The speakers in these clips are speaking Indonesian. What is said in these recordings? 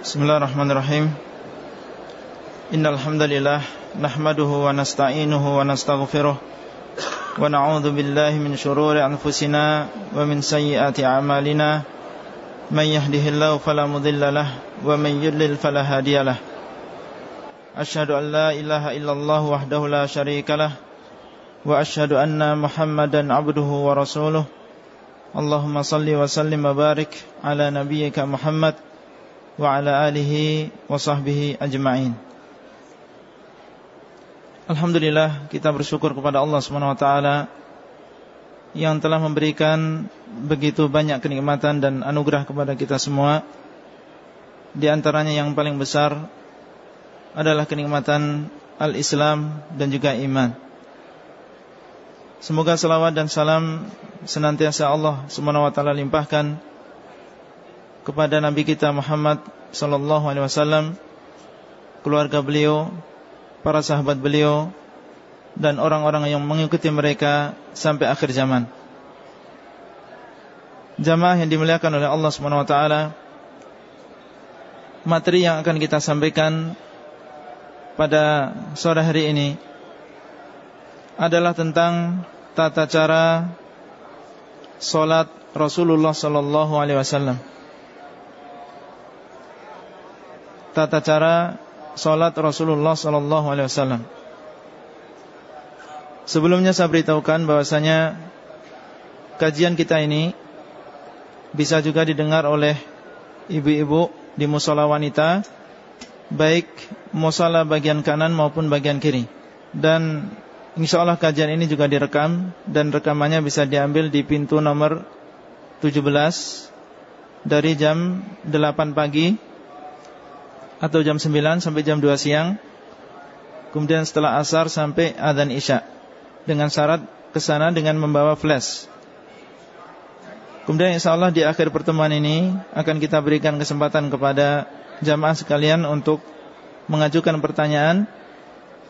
Bismillahirrahmanirrahim. Innal hamdalillah nahmaduhu wa nasta'inuhu wa nastaghfiruh wa na'udzu billahi min shururi anfusina wa min sayyiati a'malina. Man yahdihillahu fala mudhillalah wa man yudlil fala hadiyalah Ashhadu an la ilaha illallah wahdahu la syarikalah wa ashhadu anna Muhammadan 'abduhu wa rasuluh. Allahumma salli wa sallim wa barik ala nabiyyika Muhammad wa ala alihi wa sahbihi ajma'in. Alhamdulillah kita bersyukur kepada Allah taala yang telah memberikan begitu banyak kenikmatan dan anugerah kepada kita semua. Di antaranya yang paling besar adalah kenikmatan al-Islam dan juga iman. Semoga salawat dan salam senantiasa Allah taala limpahkan kepada Nabi kita Muhammad sallallahu alaihi wasallam, keluarga beliau, para sahabat beliau dan orang-orang yang mengikuti mereka sampai akhir zaman. Jamaah yang dimuliakan oleh Allah Subhanahu wa taala, materi yang akan kita sampaikan pada sore hari ini adalah tentang tata cara solat Rasulullah sallallahu alaihi wasallam. Tata cara solat Rasulullah sallallahu alaihi wasallam. Sebelumnya saya beritahukan bahwasanya kajian kita ini bisa juga didengar oleh ibu-ibu di musola wanita baik musola bagian kanan maupun bagian kiri. Dan insya Allah kajian ini juga direkam dan rekamannya bisa diambil di pintu nomor 17 dari jam 8 pagi atau jam 9 sampai jam 2 siang. Kemudian setelah asar sampai adzan isya. Dengan syarat ke sana dengan membawa flash. Kemudian insya Allah di akhir pertemuan ini Akan kita berikan kesempatan kepada jamaah sekalian Untuk mengajukan pertanyaan.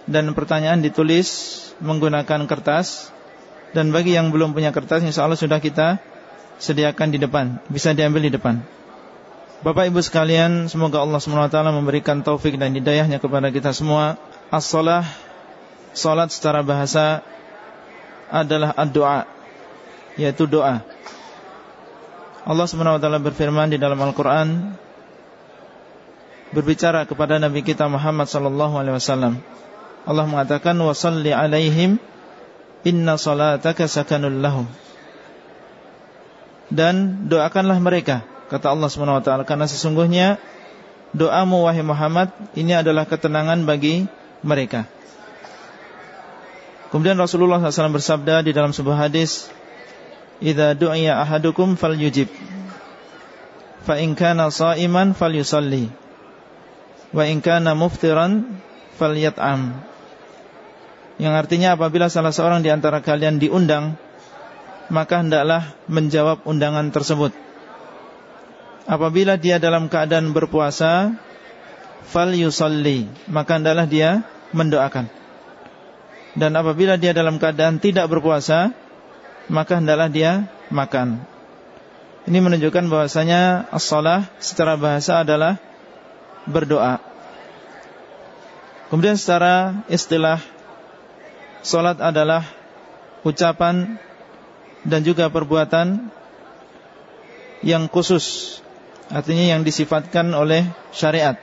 Dan pertanyaan ditulis menggunakan kertas. Dan bagi yang belum punya kertas Insya Allah sudah kita sediakan di depan. Bisa diambil di depan Bapak Ibu sekalian, semoga Allah SWT memberikan taufik dan hidayahnya kepada kita semua. As-salah, salat secara bahasa adalah ad-doa, yaitu doa. Allah SWT berfirman di dalam Al-Quran, berbicara kepada Nabi kita Muhammad SAW. Allah mengatakan wasalli alaihim inna salataka sakanul lahum. Dan doakanlah mereka Kata Allah SWT Karena sesungguhnya Doamu wahai Muhammad Ini adalah ketenangan bagi mereka. Kemudian Rasulullah SAW bersabda Di dalam sebuah hadis Iza du'iya ahadukum fal yujib Fa in kana sa'iman fal yusalli Wa in kana muftiran fal yat'am Yang artinya apabila salah seorang di antara kalian diundang Maka hendaklah menjawab undangan tersebut apabila dia dalam keadaan berpuasa fal yusalli maka hendaklah dia mendoakan. Dan apabila dia dalam keadaan tidak berpuasa maka hendaklah dia makan. Ini menunjukkan bahwasanya as-salah secara bahasa adalah berdoa. Kemudian secara istilah salat adalah ucapan dan juga perbuatan yang khusus Artinya yang disifatkan oleh syariat.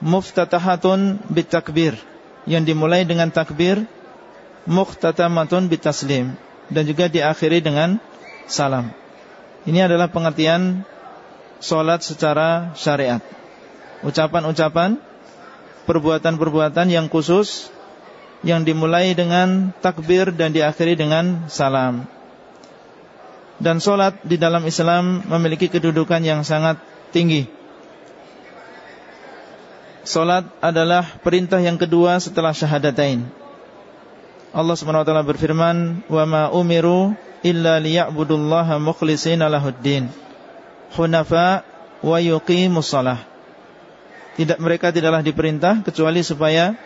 Muftatahatun bitakbir. Yang dimulai dengan takbir Muftatamatun bitaslim. Dan juga diakhiri dengan salam. Ini adalah pengertian Solat secara syariat. Ucapan-ucapan Perbuatan-perbuatan yang khusus Yang dimulai dengan takbir Dan diakhiri dengan salam dan solat di dalam Islam memiliki kedudukan yang sangat tinggi. Solat adalah perintah yang kedua setelah syahadatain. Allah SWT berfirman, "Wa ma umiru illa liya'budullaha mukhlishina lahuddin, hunafa wa yuqimus shalah." Tidak mereka tidaklah diperintah kecuali supaya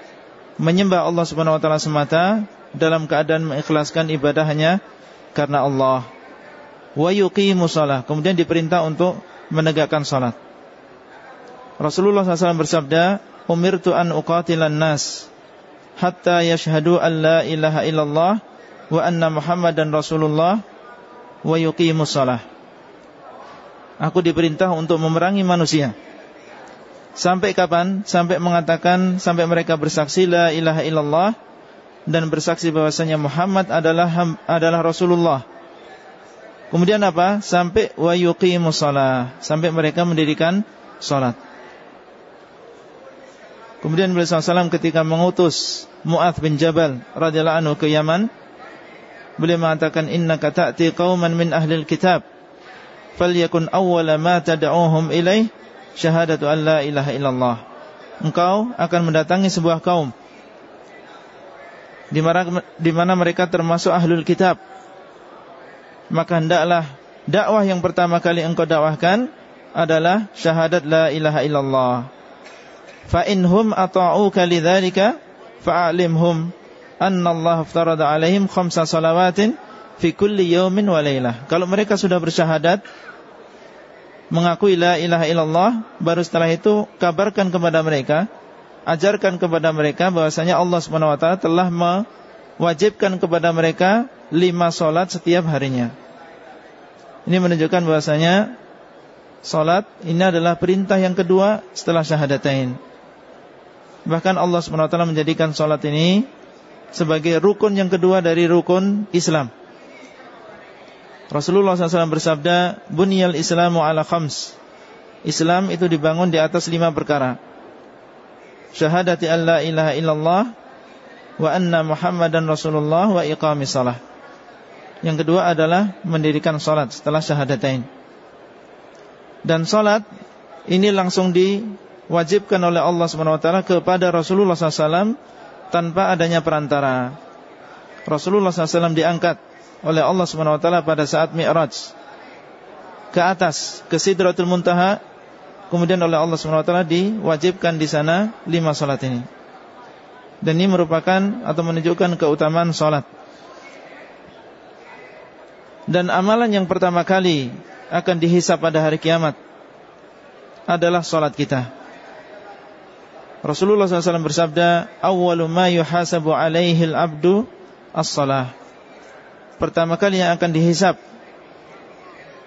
menyembah Allah taala semata dalam keadaan mengikhlaskan ibadah hanya karena Allah wa yuqimu shalah. Kemudian diperintah untuk menegakkan salat. Rasulullah SAW bersabda, "Umirtu an uqatilan nas hatta yashhadu an la ilaha illallah wa anna Muhammadan Rasulullah wa yuqimus shalah." Aku diperintah untuk memerangi manusia. Sampai kapan? Sampai mengatakan sampai mereka bersaksi la ilaha illallah dan bersaksi bahwasanya Muhammad adalah adalah Rasulullah. Kemudian apa? Sampai wa yuqimus shalah, sampai mereka mendirikan salat. Kemudian beliau SAW ketika mengutus Mu'adh bin Jabal radhiyallahu anhu ke Yaman, beliau mengatakan innaka ta'ti qauman min ahli kitab falyakun awwala ma tad'uhum ilaih syahadatu an la ilaha illallah. Engkau akan mendatangi sebuah kaum di mana mereka termasuk ahlul kitab. Maka hendaklah dakwah yang pertama kali engkau dakwahkan adalah syahadat la ilaha illallah fa inhum ata'uka lidzalika fa'alimhum anna Allah aftarada alaihim khamsa salawatin fi kulli yawmin wa laylah. Kalau mereka sudah bersyahadat mengakui la ilaha illallah, baru setelah itu kabarkan kepada mereka, ajarkan kepada mereka bahwasanya Allah Subhanahu wa taala telah mewajibkan kepada mereka lima solat setiap harinya. Ini menunjukkan bahwasanya solat ini adalah perintah yang kedua setelah syahadatain. Bahkan Allah SWT menjadikan sholat ini sebagai rukun yang kedua dari rukun Islam. Rasulullah SAW bersabda, Bunyal Islamu ala khams. Islam itu dibangun di atas lima perkara. Syahadati an la ilaha illallah wa anna Muhammadan Rasulullah wa iqami salah. Yang kedua adalah mendirikan salat setelah syahadatain. Dan salat ini langsung di diwajibkan oleh Allah SWT kepada Rasulullah SAW tanpa adanya perantara. Rasulullah SAW diangkat oleh Allah SWT pada saat Mi'raj ke atas ke Sidratul Muntaha kemudian oleh Allah SWT diwajibkan di sana lima salat ini. Dan ini merupakan atau menunjukkan keutamaan salat. Dan amalan yang pertama kali akan dihisap pada hari kiamat adalah salat kita. Rasulullah SAW bersabda, "Awwalu ma yuhasabu al-'abdu as-salah." Pertama kali yang akan dihisap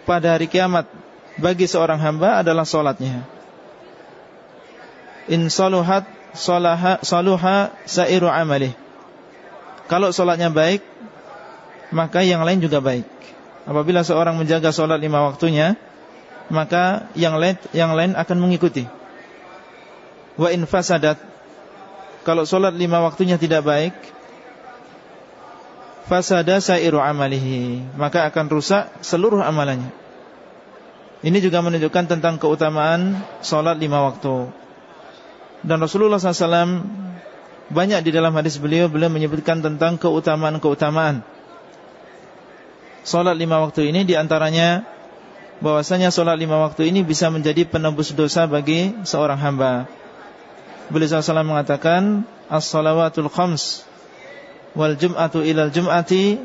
pada hari kiamat bagi seorang hamba adalah salatnya. In saluhat salaha saluha sairu amali. Kalau salatnya baik, maka yang lain juga baik. Apabila seorang menjaga salat lima waktunya, maka yang lain yang lain akan mengikuti. Wa in fasadat Kalau solat lima waktunya tidak baik Fasada sairu amalihi Maka akan rusak seluruh amalannya Ini juga menunjukkan tentang keutamaan Solat lima waktu Dan Rasulullah SAW Banyak di dalam hadis beliau Beliau menyebutkan tentang keutamaan-keutamaan Solat lima waktu ini di antaranya bahwasanya solat lima waktu ini bisa menjadi penebus dosa bagi seorang hamba. Beliau SAW mengatakan As-salawatul khams Wal jum'atu ilal jum'ati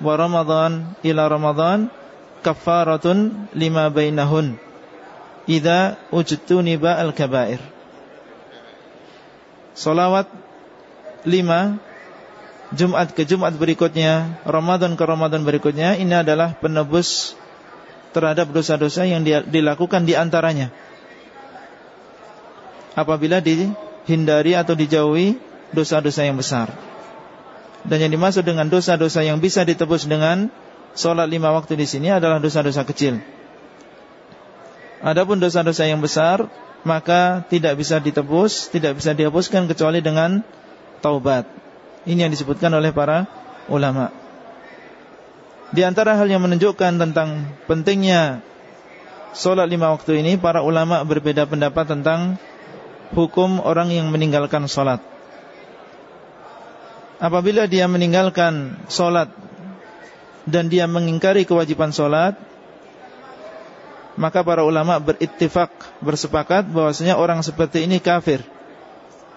Wa ramadhan ila ramadhan Kafaratun lima bainahun Iza ujtuniba al-kabair Salawat lima Jumat ke Jumat berikutnya Ramadan ke Ramadan berikutnya Ini adalah penebus Terhadap dosa-dosa yang dilakukan di antaranya apabila dihindari atau dijauhi dosa-dosa yang besar. Dan yang dimaksud dengan dosa-dosa yang bisa ditebus dengan sholat lima waktu di sini adalah dosa-dosa kecil. Adapun dosa-dosa yang besar maka tidak bisa ditebus, tidak bisa dihapuskan kecuali dengan taubat. Ini yang disebutkan oleh para ulama. Di antara hal yang menunjukkan tentang pentingnya sholat lima waktu ini, para ulama berbeda pendapat tentang hukum orang yang meninggalkan sholat Apabila dia meninggalkan sholat Dan dia mengingkari kewajiban sholat Maka para ulama berittifak Bersepakat bahwasanya orang seperti ini kafir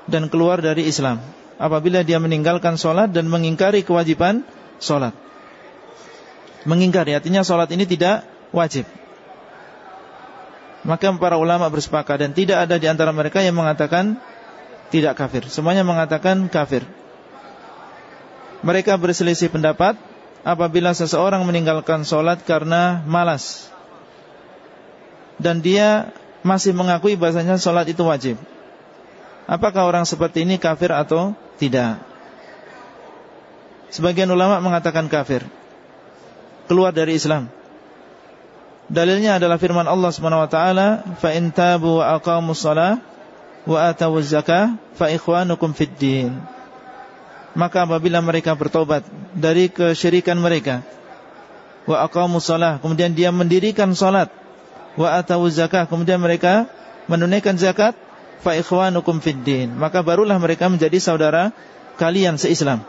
Dan keluar dari Islam Apabila dia meninggalkan sholat dan mengingkari kewajiban sholat Mengingkari artinya sholat ini tidak wajib Maka para ulama bersepakat dan tidak ada di antara mereka yang mengatakan tidak kafir. Semuanya mengatakan kafir. Mereka berselisih pendapat apabila seseorang meninggalkan sholat karena malas dan dia masih mengakui bahasanya sholat itu wajib. Apakah orang seperti ini kafir atau tidak? Sebagian ulama mengatakan kafir, keluar dari Islam. Dalilnya adalah firman Allah Subhanahu wa taala, "Fa in tabu wa aqamus shalah wa atawuz zakah fa ikhwanukum fid din." Maka apabila mereka bertobat dari kesyirikan mereka, wa aqamus shalah, kemudian dia mendirikan salat, wa atawuz zakah, kemudian mereka menunaikan zakat, fa ikhwanukum fid din. Maka barulah mereka menjadi saudara kalian seislam.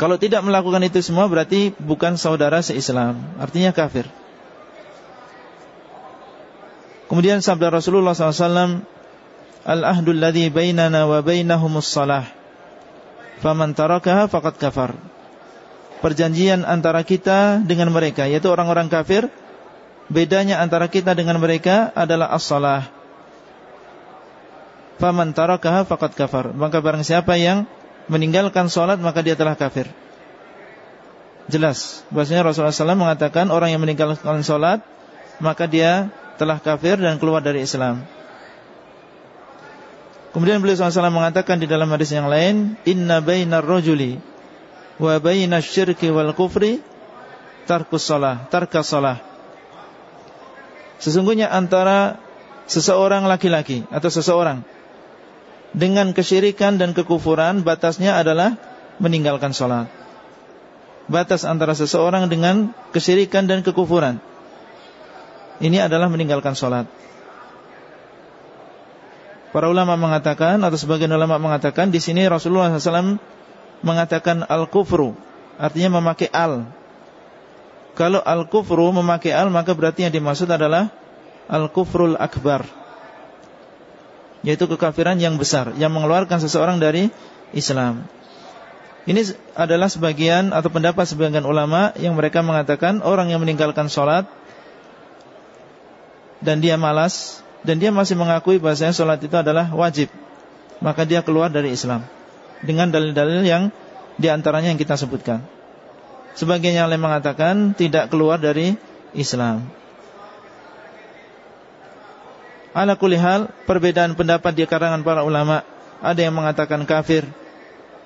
Kalau tidak melakukan itu semua berarti bukan saudara seislam, artinya kafir. Kemudian sabda Rasulullah SAW Al-ahdul ladhi bainana wa bainahumus salah Faman tarakaha faqad kafar Perjanjian antara kita dengan mereka Yaitu orang-orang kafir Bedanya antara kita dengan mereka adalah as-salah Faman tarakaha faqad kafar Maka barang siapa yang meninggalkan salat Maka dia telah kafir Jelas Bahasanya Rasulullah SAW mengatakan Orang yang meninggalkan salat Maka dia telah kafir dan keluar dari Islam. Kemudian beliau SAW mengatakan di dalam hadis yang lain, Inna bainar rojuli wa bainas syirki wal kufri tarkus salah, tarkas salah. Sesungguhnya antara seseorang laki-laki atau seseorang dengan kesyirikan dan kekufuran batasnya adalah meninggalkan salat. Batas antara seseorang dengan kesyirikan dan kekufuran. Ini adalah meninggalkan sholat. Para ulama mengatakan Atau sebagian ulama mengatakan di sini Rasulullah SAW mengatakan Al-kufru Artinya memakai al Kalau al-kufru memakai al Maka berarti yang dimaksud adalah Al-kufrul akbar. Yaitu kekafiran yang besar Yang mengeluarkan seseorang dari Islam. Ini adalah sebagian Atau pendapat sebagian ulama Yang mereka mengatakan Orang yang meninggalkan sholat dan dia malas dan dia masih mengakui bahasanya sholat itu adalah wajib, maka dia keluar dari Islam. Dengan dalil-dalil yang di antaranya yang kita sebutkan. Sebagian yang lain mengatakan tidak keluar dari Islam. Ala kulihal perbedaan pendapat di karangan para ulama ada yang mengatakan kafir,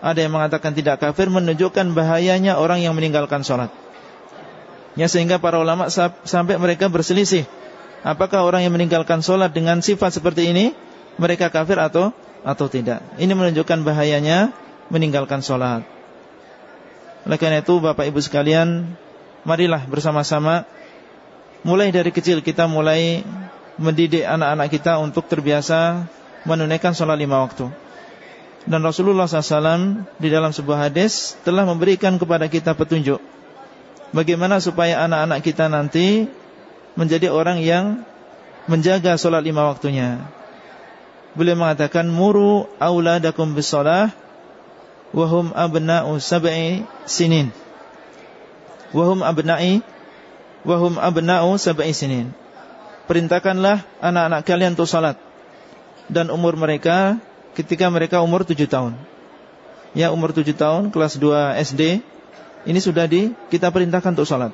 ada yang mengatakan tidak kafir menunjukkan bahayanya orang yang meninggalkan sholat. Ya sehingga para ulama sampai mereka berselisih Apakah orang yang meninggalkan sholat dengan sifat seperti ini Mereka kafir atau atau tidak Ini menunjukkan bahayanya meninggalkan sholat Oleh karena itu Bapak Ibu sekalian Marilah bersama-sama. Mulai dari kecil kita mulai Mendidik anak-anak kita untuk terbiasa Menunaikan sholat lima waktu. Dan Rasulullah SAW Di dalam sebuah hadis Telah memberikan kepada kita petunjuk Bagaimana supaya anak-anak kita nanti menjadi orang yang menjaga solat lima waktunya. Beliau mengatakan muru auladakum bisalah wahum abna'u sab'i sinin. Wahum abna'i wahum abna'u sab'i sinin. Perintahkanlah anak-anak kalian untuk salat dan umur mereka ketika mereka umur tujuh tahun. Ya umur tujuh tahun kelas 2 SD ini sudah di kita perintahkan untuk salat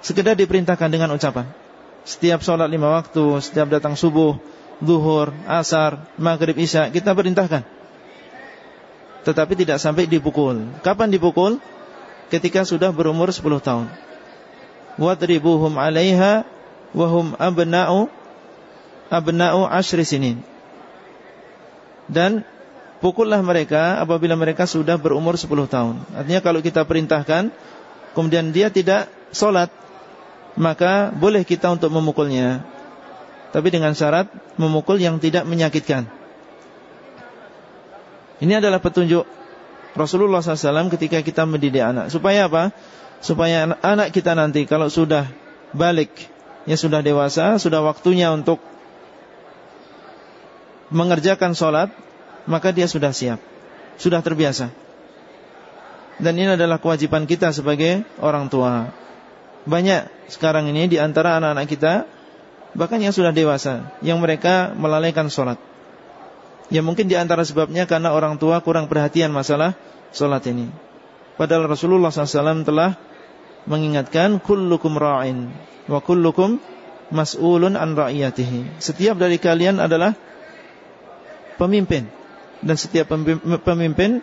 sekedar diperintahkan dengan ucapan. Setiap sholat lima waktu, setiap datang subuh, zuhur, asar, maghrib, isya, kita perintahkan. Tetapi tidak sampai dipukul. Kapan dipukul? Ketika sudah berumur 10 tahun. Wadribuhum alaiha wahum abna'u abna'u ashri sinin. Dan pukullah mereka apabila mereka sudah berumur 10 tahun. Artinya kalau kita perintahkan, kemudian dia tidak sholat, maka boleh kita untuk memukulnya. Tapi dengan syarat memukul yang tidak menyakitkan. Ini adalah petunjuk Rasulullah SAW ketika kita mendidik anak. Supaya apa? Supaya anak kita nanti kalau sudah balik, ya sudah dewasa, sudah waktunya untuk mengerjakan sholat, maka dia sudah siap, sudah terbiasa. Dan ini adalah kewajiban kita sebagai orang tua. Banyak sekarang ini di antara anak-anak kita Bahkan yang sudah dewasa Yang mereka melalaikan sholat Ya mungkin di antara sebabnya Karena orang tua kurang perhatian masalah sholat ini. Padahal Rasulullah SAW telah mengingatkan Kullukum ra'in Wa kullukum mas'ulun an ra'iyatihi. Setiap dari kalian adalah Pemimpin. Dan setiap pemimpin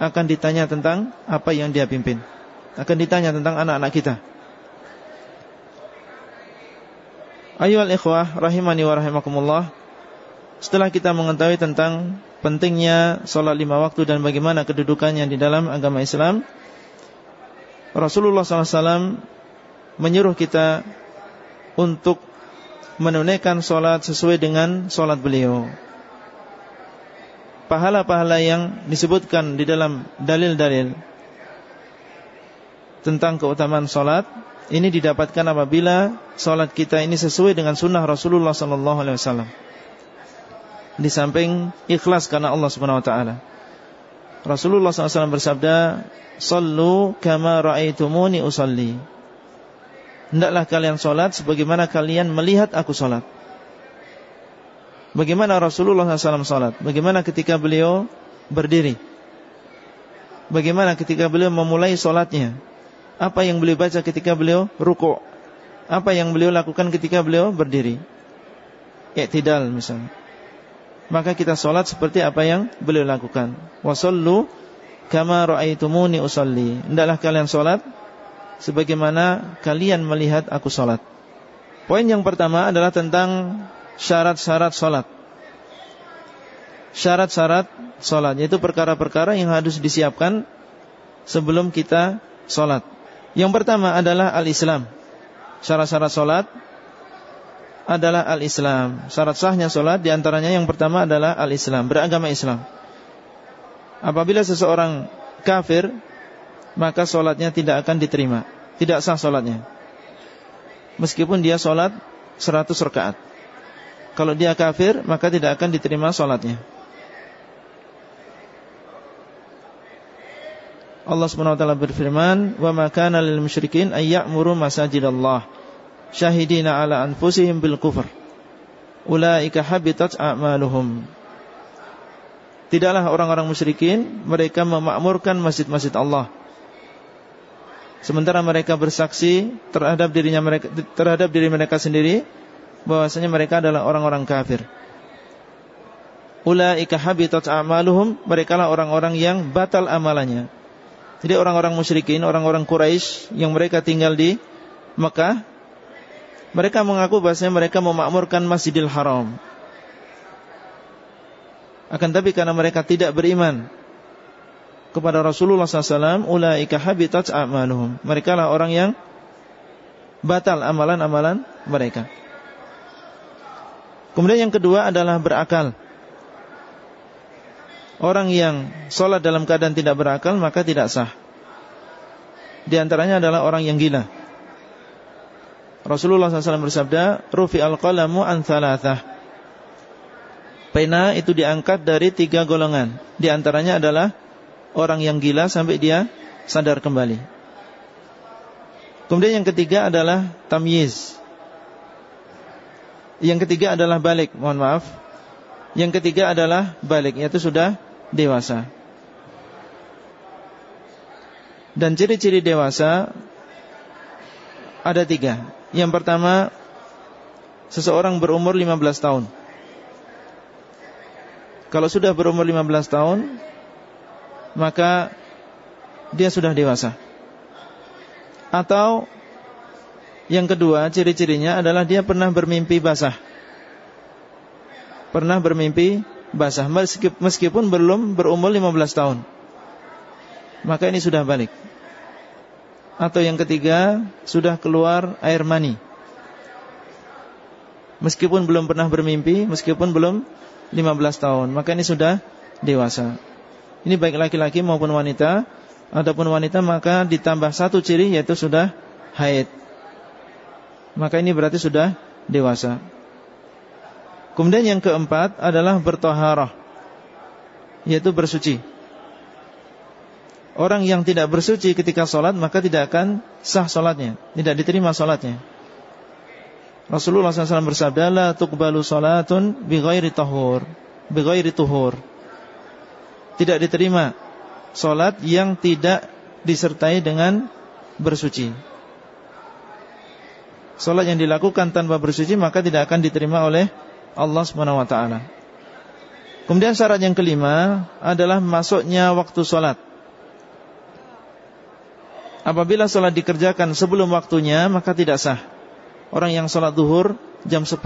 Akan ditanya tentang Apa yang dia pimpin. Akan ditanya tentang anak-anak kita. Ayuhal ikhwah rahimani wa rahimakumullah Setelah kita mengetahui tentang pentingnya sholat lima waktu dan bagaimana kedudukannya di dalam agama Islam Rasulullah SAW menyuruh kita untuk menunaikan sholat sesuai dengan sholat beliau Pahala-pahala yang disebutkan di dalam dalil-dalil Tentang keutamaan sholat ini didapatkan apabila Sholat kita ini sesuai dengan sunnah Rasulullah Wasallam. Di samping ikhlas karena Allah Subhanahu Wa Taala. Rasulullah SAW bersabda, "Sallu kama ra'aitumuni usalli." Hendaklah kalian sholat sebagaimana kalian melihat aku sholat. Bagaimana Rasulullah SAW sholat? Bagaimana ketika beliau berdiri? Bagaimana ketika beliau memulai sholatnya? Apa yang beliau baca ketika beliau ruku' Apa yang beliau lakukan ketika beliau berdiri Iktidal misalnya Maka kita sholat seperti apa yang beliau lakukan. Wasallu kama ra'aitumuni usalli. Hendaklah kalian sholat Sebagaimana kalian melihat aku sholat. Poin yang pertama adalah tentang Syarat-syarat sholat. Syarat-syarat sholat Yaitu perkara-perkara yang harus disiapkan Sebelum kita sholat. Yang pertama adalah al-Islam. Syarat-syarat solat adalah al-Islam. Syarat sahnya solat di antaranya yang pertama adalah al-Islam, beragama Islam. Apabila seseorang kafir, maka solatnya tidak akan diterima. Tidak sah solatnya. Meskipun dia solat 100 rakaat. Kalau dia kafir, maka tidak akan diterima solatnya. Allah Subhanahu wa taala berfirman, "Wa ma kana lil musyrikin ay ya'muru syahidina ala anfusihim bil kufr. Ulaika habitat a'maluhum." Tidaklah orang-orang musyrikin mereka memakmurkan masjid-masjid Allah. Sementara mereka bersaksi terhadap dirinya mereka terhadap diri mereka sendiri bahwasanya mereka adalah orang-orang kafir. Ulaika habitat a'maluhum, mereka lah orang-orang yang batal amalannya. Jadi orang-orang musyrikin, orang-orang Quraisy yang mereka tinggal di Mekah, mereka mengaku bahasanya mereka memakmurkan Masjidil Haram. Akan tapi karena mereka tidak beriman kepada Rasulullah SAW, ulaika habitat a'maluhum. Mereka lah orang yang batal amalan-amalan mereka. Kemudian yang kedua adalah berakal. Orang yang sholat dalam keadaan tidak berakal maka tidak sah Di antaranya adalah orang yang gila Rasulullah SAW bersabda Rufi al-qalamu an thalathah. Pena itu diangkat dari tiga golongan. Di antaranya adalah Orang yang gila sampai dia sadar kembali. Kemudian yang ketiga adalah Tamyiz. Yang ketiga adalah balik. Mohon maaf. Yang ketiga adalah balik Yaitu sudah dewasa. Dan ciri-ciri dewasa Ada tiga Yang pertama Seseorang berumur 15 tahun Kalau sudah berumur 15 tahun Maka Dia sudah dewasa Atau Yang kedua ciri-cirinya adalah Dia pernah bermimpi basah Pernah bermimpi basah meskipun belum berumur 15 tahun. Maka ini sudah balik. Atau yang ketiga, sudah keluar air mani. Meskipun belum pernah bermimpi, meskipun belum 15 tahun, maka ini sudah dewasa. Ini baik laki-laki maupun wanita, ataupun wanita maka ditambah satu ciri yaitu sudah haid. Maka ini berarti sudah dewasa. Kemudian yang keempat adalah bertoharah Yaitu bersuci Orang yang tidak bersuci ketika sholat Maka tidak akan sah sholatnya Tidak diterima sholatnya. Rasulullah SAW bersabda la tuqbalu salatun bi ghairi tahur bi ghairi tuhur. Tidak diterima salat yang tidak disertai dengan bersuci. Salat yang dilakukan tanpa bersuci maka tidak akan diterima oleh Allah taala. Kemudian syarat yang kelima adalah masuknya waktu salat apabila salat dikerjakan sebelum waktunya maka tidak sah. Orang yang sholat duhur jam 10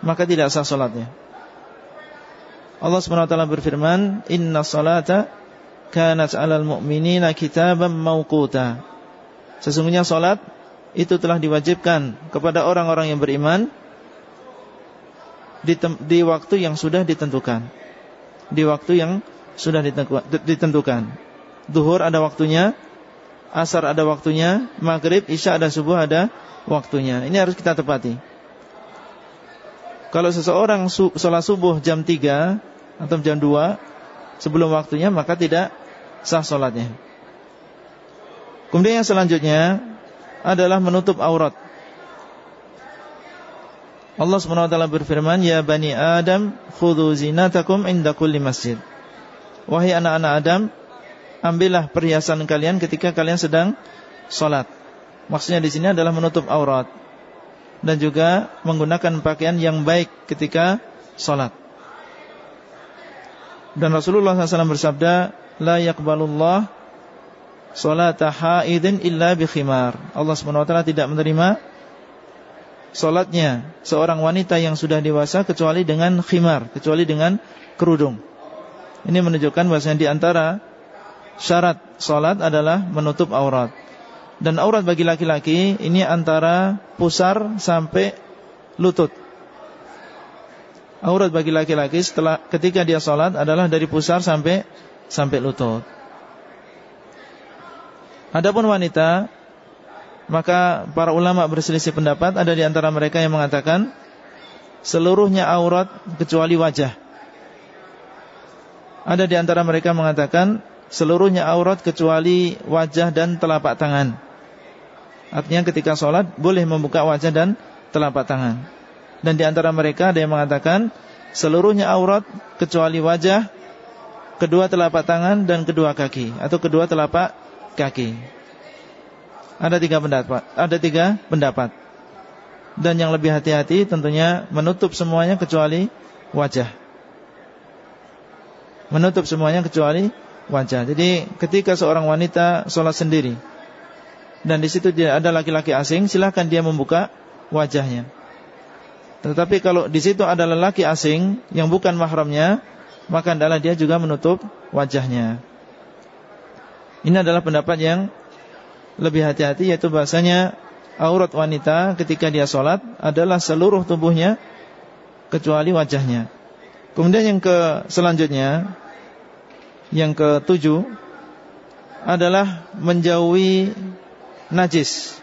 Maka tidak sah sholatnya. Allah SWT berfirman Inna salata Kanat alal mu'minina kitaban mawkuta Sesungguhnya sholat Itu telah diwajibkan Kepada orang-orang yang beriman di, di waktu yang sudah ditentukan. Di waktu yang sudah ditentukan. Duhur ada waktunya Asar ada waktunya Maghrib, Isya ada subuh ada waktunya. Ini harus kita tepati. Kalau seseorang sholat subuh jam 3 atau jam 2 sebelum waktunya maka tidak sah sholatnya. Kemudian yang selanjutnya adalah menutup aurat. Allah SWT berfirman, Ya Bani Adam, khudhu zinatakum inda kulli masjid. Wahai anak-anak Adam, ambillah perhiasan kalian ketika kalian sedang sholat. Maksudnya di sini adalah menutup aurat dan juga menggunakan pakaian yang baik ketika sholat. Dan Rasulullah SAW bersabda, La yakbalullah salata haidin illa bikhimar. Allah SWT tidak menerima solatnya seorang wanita yang sudah dewasa kecuali dengan khimar, kecuali dengan kerudung. Ini menunjukkan bahwasanya di antara syarat solat adalah menutup aurat. Dan aurat bagi laki-laki ini antara pusar sampai lutut. Aurat bagi laki-laki setelah ketika dia sholat adalah dari pusar sampai sampai lutut. Adapun wanita, maka para ulama berselisih pendapat. Ada di antara mereka yang mengatakan seluruhnya aurat kecuali wajah. Ada di antara mereka mengatakan seluruhnya aurat kecuali wajah dan telapak tangan. Artinya ketika sholat boleh membuka wajah dan telapak tangan. Dan di antara mereka ada yang mengatakan seluruhnya aurat kecuali wajah, kedua telapak tangan dan kedua kaki atau kedua telapak kaki. Ada tiga pendapat. Ada tiga pendapat. Dan yang lebih hati-hati tentunya menutup semuanya kecuali wajah. Menutup semuanya kecuali wajah. Jadi ketika seorang wanita sholat sendiri dan di situ tidak ada laki-laki asing, silahkan dia membuka wajahnya. Tetapi kalau di situ ada lelaki asing yang bukan mahramnya, maka adalah dia juga menutup wajahnya. Ini adalah pendapat yang lebih hati-hati yaitu bahasanya aurat wanita ketika dia sholat adalah seluruh tubuhnya kecuali wajahnya. Kemudian yang ke selanjutnya yang ketujuh adalah menjauhi najis.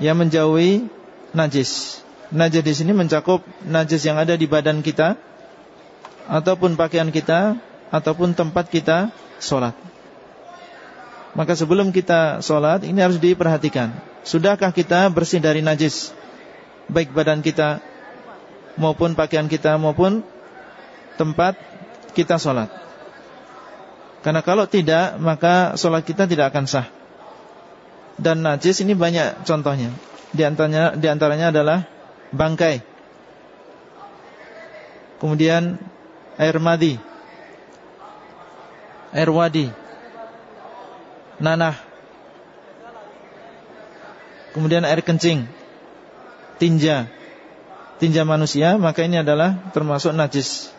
Yang menjauhi najis. Najis di sini mencakup najis yang ada di badan kita ataupun pakaian kita ataupun tempat kita sholat. Maka sebelum kita sholat ini harus diperhatikan. Sudahkah kita bersih dari najis baik badan kita maupun pakaian kita maupun tempat kita sholat. Karena kalau tidak maka sholat kita tidak akan sah dan najis ini banyak contohnya. Di antaranya, di antaranya adalah bangkai. Kemudian air madi. Air wadi. Nanah. Kemudian air kencing. Tinja. Tinja manusia, maka ini adalah termasuk najis.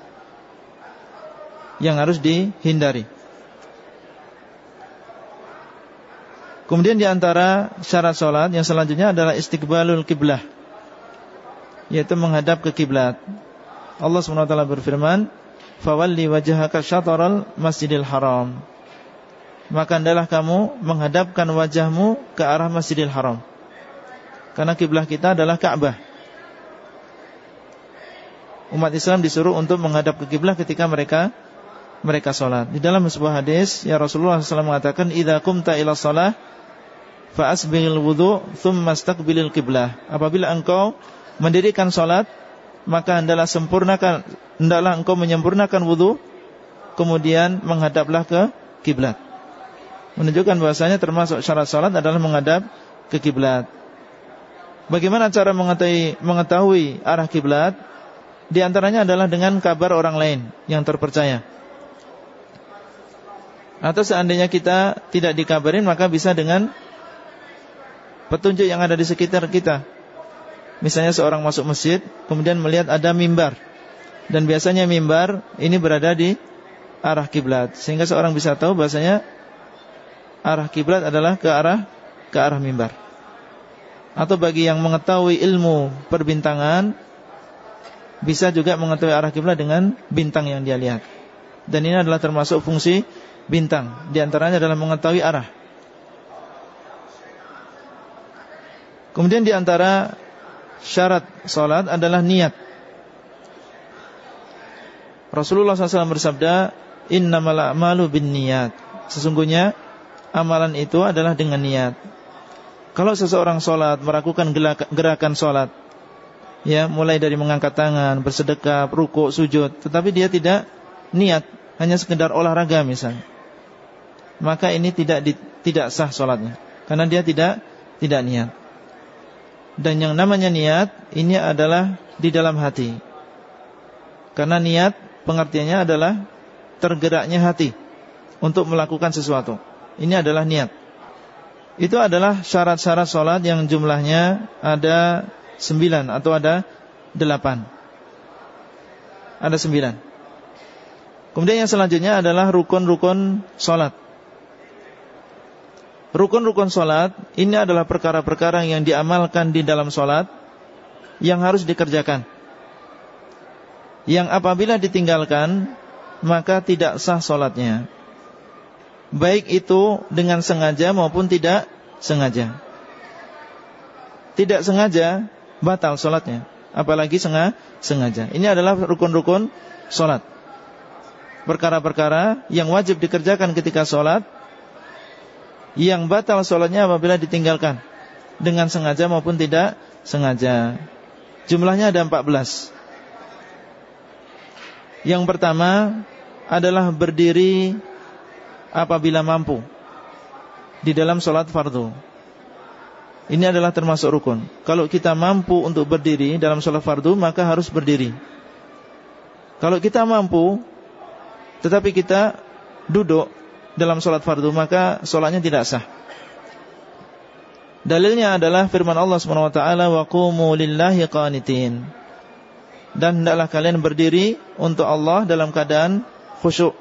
Yang harus dihindari. Kemudian di antara syarat sholat yang selanjutnya adalah istiqbalul kiblah Yaitu menghadap ke kiblat. Allah SWT berfirman Fawalli wajahaka syataral masjidil haram Maka adalah kamu menghadapkan wajahmu ke arah masjidil haram Karena kiblah kita adalah Ka'bah Umat Islam disuruh untuk menghadap ke kiblah ketika mereka mereka sholat. Di dalam sebuah hadis, ya Rasulullah SAW mengatakan, "Idza kumta ila shalah fa asbighil wudu thumma istaqbilil qiblah. Apabila engkau mendirikan salat, maka hendaklah sempurnakan hendaklah engkau menyempurnakan wudu kemudian menghadaplah ke kiblat. Menunjukkan bahasanya termasuk syarat salat adalah menghadap ke kiblat. Bagaimana cara mengetahui, mengetahui arah kiblat? Di antaranya adalah dengan kabar orang lain yang terpercaya. Atau seandainya kita tidak dikabarin maka bisa dengan petunjuk yang ada di sekitar kita. Misalnya seorang masuk masjid kemudian melihat ada mimbar. Dan biasanya mimbar ini berada di arah kiblat sehingga seorang bisa tahu bahasanya arah kiblat adalah ke arah ke arah mimbar atau bagi yang mengetahui ilmu perbintangan bisa juga mengetahui arah kiblat dengan bintang yang dia lihat. Dan ini adalah termasuk fungsi bintang. Di antaranya adalah mengetahui arah. Kemudian di antara syarat salat adalah niat. Rasulullah SAW bersabda, "Innamal a'malu binniyat." Sesungguhnya amalan itu adalah dengan niat. Kalau seseorang sholat Melakukan gerakan sholat Ya mulai dari mengangkat tangan Bersedekah, rukuk, sujud Tetapi dia tidak niat Hanya sekedar olahraga misalnya Maka ini tidak di, tidak sah sholatnya Karena dia tidak tidak niat Dan yang namanya niat Ini adalah di dalam hati Karena niat Pengertiannya adalah Tergeraknya hati Untuk melakukan sesuatu Ini adalah niat itu adalah syarat-syarat sholat yang jumlahnya ada sembilan atau ada delapan. Ada sembilan. Kemudian yang selanjutnya adalah rukun-rukun sholat. Rukun-rukun sholat ini adalah perkara-perkara yang diamalkan di dalam sholat yang harus dikerjakan. Yang apabila ditinggalkan maka tidak sah sholatnya baik itu dengan sengaja maupun tidak sengaja. Tidak sengaja batal sholatnya, apalagi sengaja. Ini adalah rukun-rukun sholat. Perkara-perkara yang wajib dikerjakan ketika sholat, yang batal sholatnya apabila ditinggalkan dengan sengaja maupun tidak sengaja. Jumlahnya ada 14. Yang pertama adalah berdiri apabila mampu di dalam sholat fardu. Ini adalah termasuk rukun. Kalau kita mampu untuk berdiri dalam sholat fardu, maka harus berdiri. Kalau kita mampu, tetapi kita duduk dalam sholat fardu maka sholatnya tidak sah. Dalilnya adalah firman Allah swt, wa lillahi qanitin. Dan hendaklah kalian berdiri untuk Allah dalam keadaan khusyuk.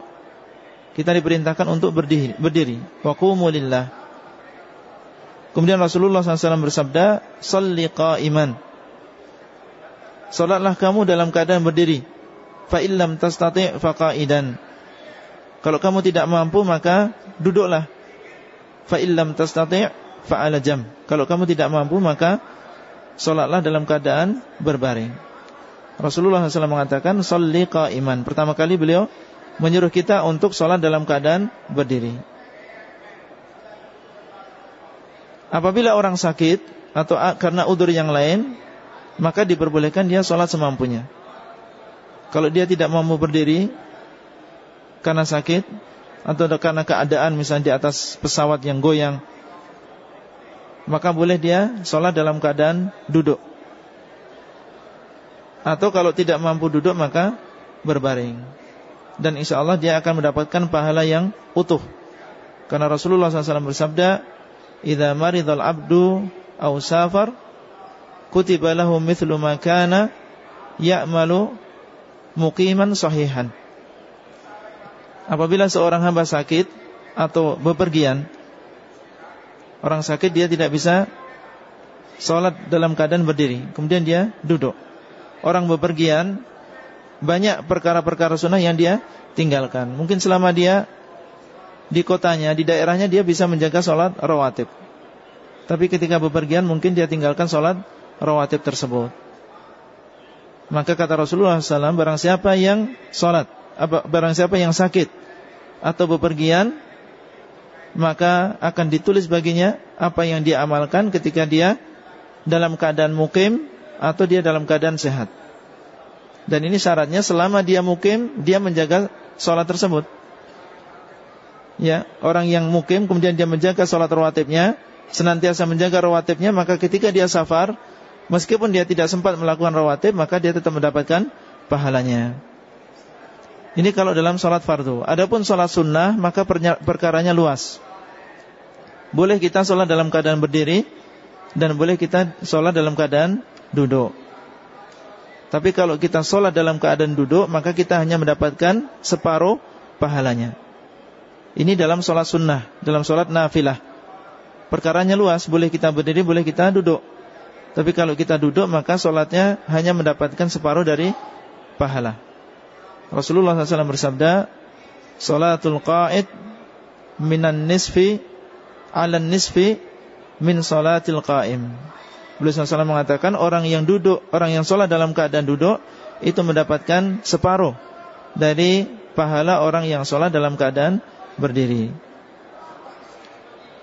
Kita diperintahkan untuk berdiri, berdiri. Wa lillah. Kemudian Rasulullah SAW bersabda, "Shalli qa'iman." Salatlah kamu dalam keadaan berdiri. Fa tastati' faqa'idan. Kalau kamu tidak mampu maka duduklah. Fa illam tastati' fa'ala jam. Kalau kamu tidak mampu maka salatlah dalam keadaan berbaring. Rasulullah SAW mengatakan, "Shalli qa'iman." Pertama kali beliau menyuruh kita untuk sholat dalam keadaan berdiri. Apabila orang sakit atau karena udur yang lain, maka diperbolehkan dia sholat semampunya. Kalau dia tidak mampu berdiri karena sakit atau karena keadaan misalnya di atas pesawat yang goyang, maka boleh dia sholat dalam keadaan duduk. Atau kalau tidak mampu duduk maka berbaring dan insya Allah dia akan mendapatkan pahala yang utuh. Karena Rasulullah SAW bersabda, "Idza maridul abdu aw safar, kutiba lahu mithlu ma kana ya'malu muqiman sahihan." Apabila seorang hamba sakit atau bepergian, orang sakit dia tidak bisa sholat dalam keadaan berdiri, kemudian dia duduk. Orang bepergian banyak perkara-perkara sunnah yang dia tinggalkan. Mungkin selama dia di kotanya, di daerahnya dia bisa menjaga sholat rawatib. Tapi ketika bepergian mungkin dia tinggalkan sholat rawatib tersebut. Maka kata Rasulullah SAW, barang siapa yang sholat, barang siapa yang sakit atau bepergian, maka akan ditulis baginya apa yang dia amalkan ketika dia dalam keadaan mukim atau dia dalam keadaan sehat. Dan ini syaratnya selama dia mukim dia menjaga sholat tersebut. Ya, orang yang mukim kemudian dia menjaga sholat rawatibnya, senantiasa menjaga rawatibnya, maka ketika dia safar, meskipun dia tidak sempat melakukan rawatib, maka dia tetap mendapatkan pahalanya. Ini kalau dalam sholat fardu. Adapun sholat sunnah, maka perkaranya luas. Boleh kita sholat dalam keadaan berdiri, dan boleh kita sholat dalam keadaan duduk. Tapi kalau kita sholat dalam keadaan duduk, maka kita hanya mendapatkan separuh pahalanya. Ini dalam sholat sunnah Dalam sholat nafilah Perkaranya luas, boleh kita berdiri, boleh kita duduk Tapi kalau kita duduk Maka sholatnya hanya mendapatkan separuh dari pahala Rasulullah SAW bersabda Sholatul qa'id Minan nisfi Alan nisfi Min sholatil qa'im Beliau SAW mengatakan Orang yang duduk, orang yang sholat dalam keadaan duduk Itu mendapatkan separuh Dari pahala orang yang sholat dalam keadaan berdiri.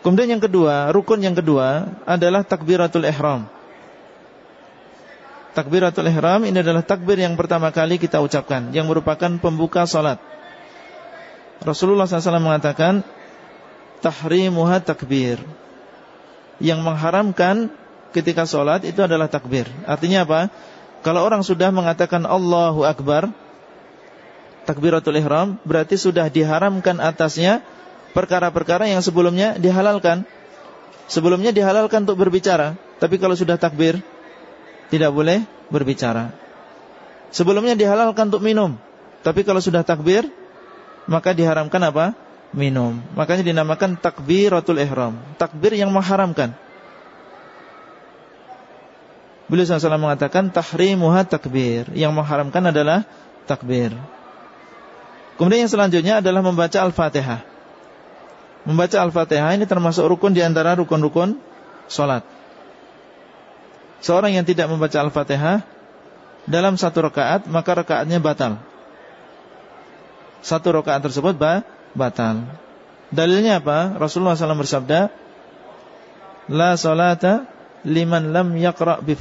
Kemudian yang kedua, rukun yang kedua adalah takbiratul ihram. Takbiratul ihram ini adalah takbir yang pertama kali kita ucapkan yang merupakan pembuka salat. Rasulullah SAW mengatakan tahrimuha takbir. Yang mengharamkan ketika salat itu adalah takbir. Artinya apa? Kalau orang sudah mengatakan Allahu Akbar takbiratul ihram berarti sudah diharamkan atasnya perkara-perkara yang sebelumnya dihalalkan. Sebelumnya dihalalkan untuk berbicara, tapi kalau sudah takbir tidak boleh berbicara. Sebelumnya dihalalkan untuk minum, tapi kalau sudah takbir maka diharamkan apa? Minum. Makanya dinamakan takbiratul ihram, takbir yang mengharamkan. Beliau SAW mengatakan tahrimuha takbir Yang mengharamkan adalah takbir Kemudian yang selanjutnya adalah membaca Al-Fatihah. Membaca Al-Fatihah ini termasuk rukun di antara rukun-rukun solat. Seorang yang tidak membaca Al-Fatihah dalam satu rakaat maka rakaatnya batal. Satu rakaat tersebut ba batal. Dalilnya apa? Rasulullah SAW bersabda, La salata liman lam yaqra' bi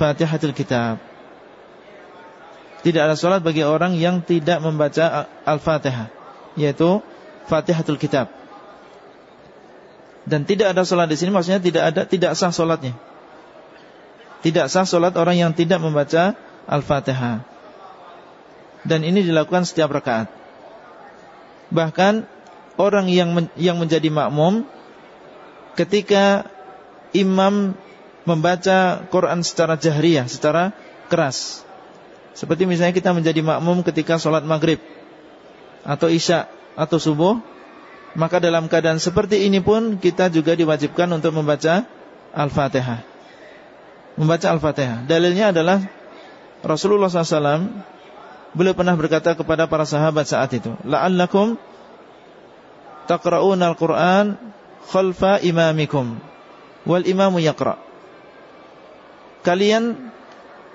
Kitab. Tidak ada solat bagi orang yang tidak membaca Al-Fatihah Yaitu Fatihatul Kitab Dan tidak ada solat di sini Maksudnya tidak ada tidak sah solatnya Tidak sah solat orang yang tidak membaca Al-Fatihah. Dan ini dilakukan setiap rakaat. Bahkan Orang yang men yang menjadi makmum Ketika Imam membaca Quran secara jahriyah Secara keras. Seperti misalnya kita menjadi makmum ketika sholat maghrib Atau isya atau subuh Maka dalam keadaan seperti ini pun Kita juga diwajibkan untuk membaca Al-Fatihah Membaca Al-Fatihah. Dalilnya adalah Rasulullah SAW Beliau pernah berkata kepada para sahabat saat itu La'allakum Taqra'un al-Quran Khalfa imamikum Wal imamu yakra' Kalian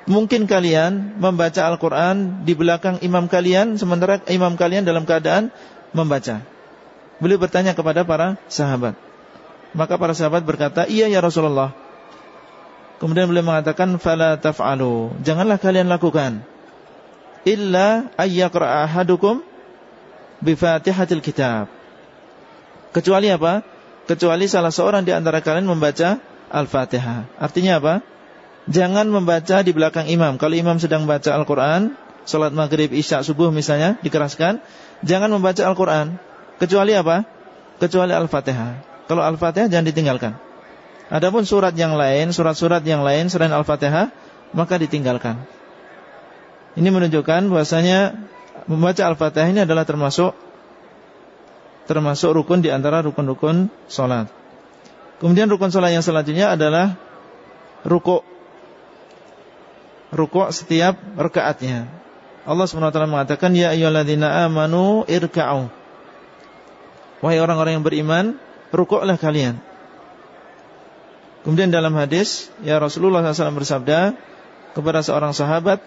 Mungkin kalian membaca Al-Quran di belakang imam kalian Sementara imam kalian dalam keadaan membaca. Beliau bertanya kepada para sahabat. Maka para sahabat berkata Iya ya Rasulullah Kemudian beliau mengatakan Fala taf'alu. Janganlah kalian lakukan. Illa ayyaqra'a ahadukum Bifatihatil kitab. Kecuali apa? Kecuali salah seorang di antara kalian membaca Al-Fatihah. Artinya apa? Jangan membaca di belakang imam. Kalau imam sedang baca Al-Quran Salat maghrib, isya, subuh misalnya Dikeraskan Jangan membaca Al-Quran. Kecuali apa? Kecuali Al-Fatihah. Kalau Al-Fatihah jangan ditinggalkan Adapun surat yang lain Surat-surat yang lain selain Al-Fatihah Maka ditinggalkan Ini menunjukkan bahwasanya Membaca Al-Fatihah ini adalah termasuk Termasuk rukun di antara rukun-rukun Salat Kemudian rukun salat yang selanjutnya adalah Rukuk rukuk setiap rakaatnya. Allah SWT mengatakan ya ayyuhalladzina amanu irka'u. Wahai orang-orang yang beriman, rukuklah kalian. Kemudian dalam hadis, ya Rasulullah SAW bersabda kepada seorang sahabat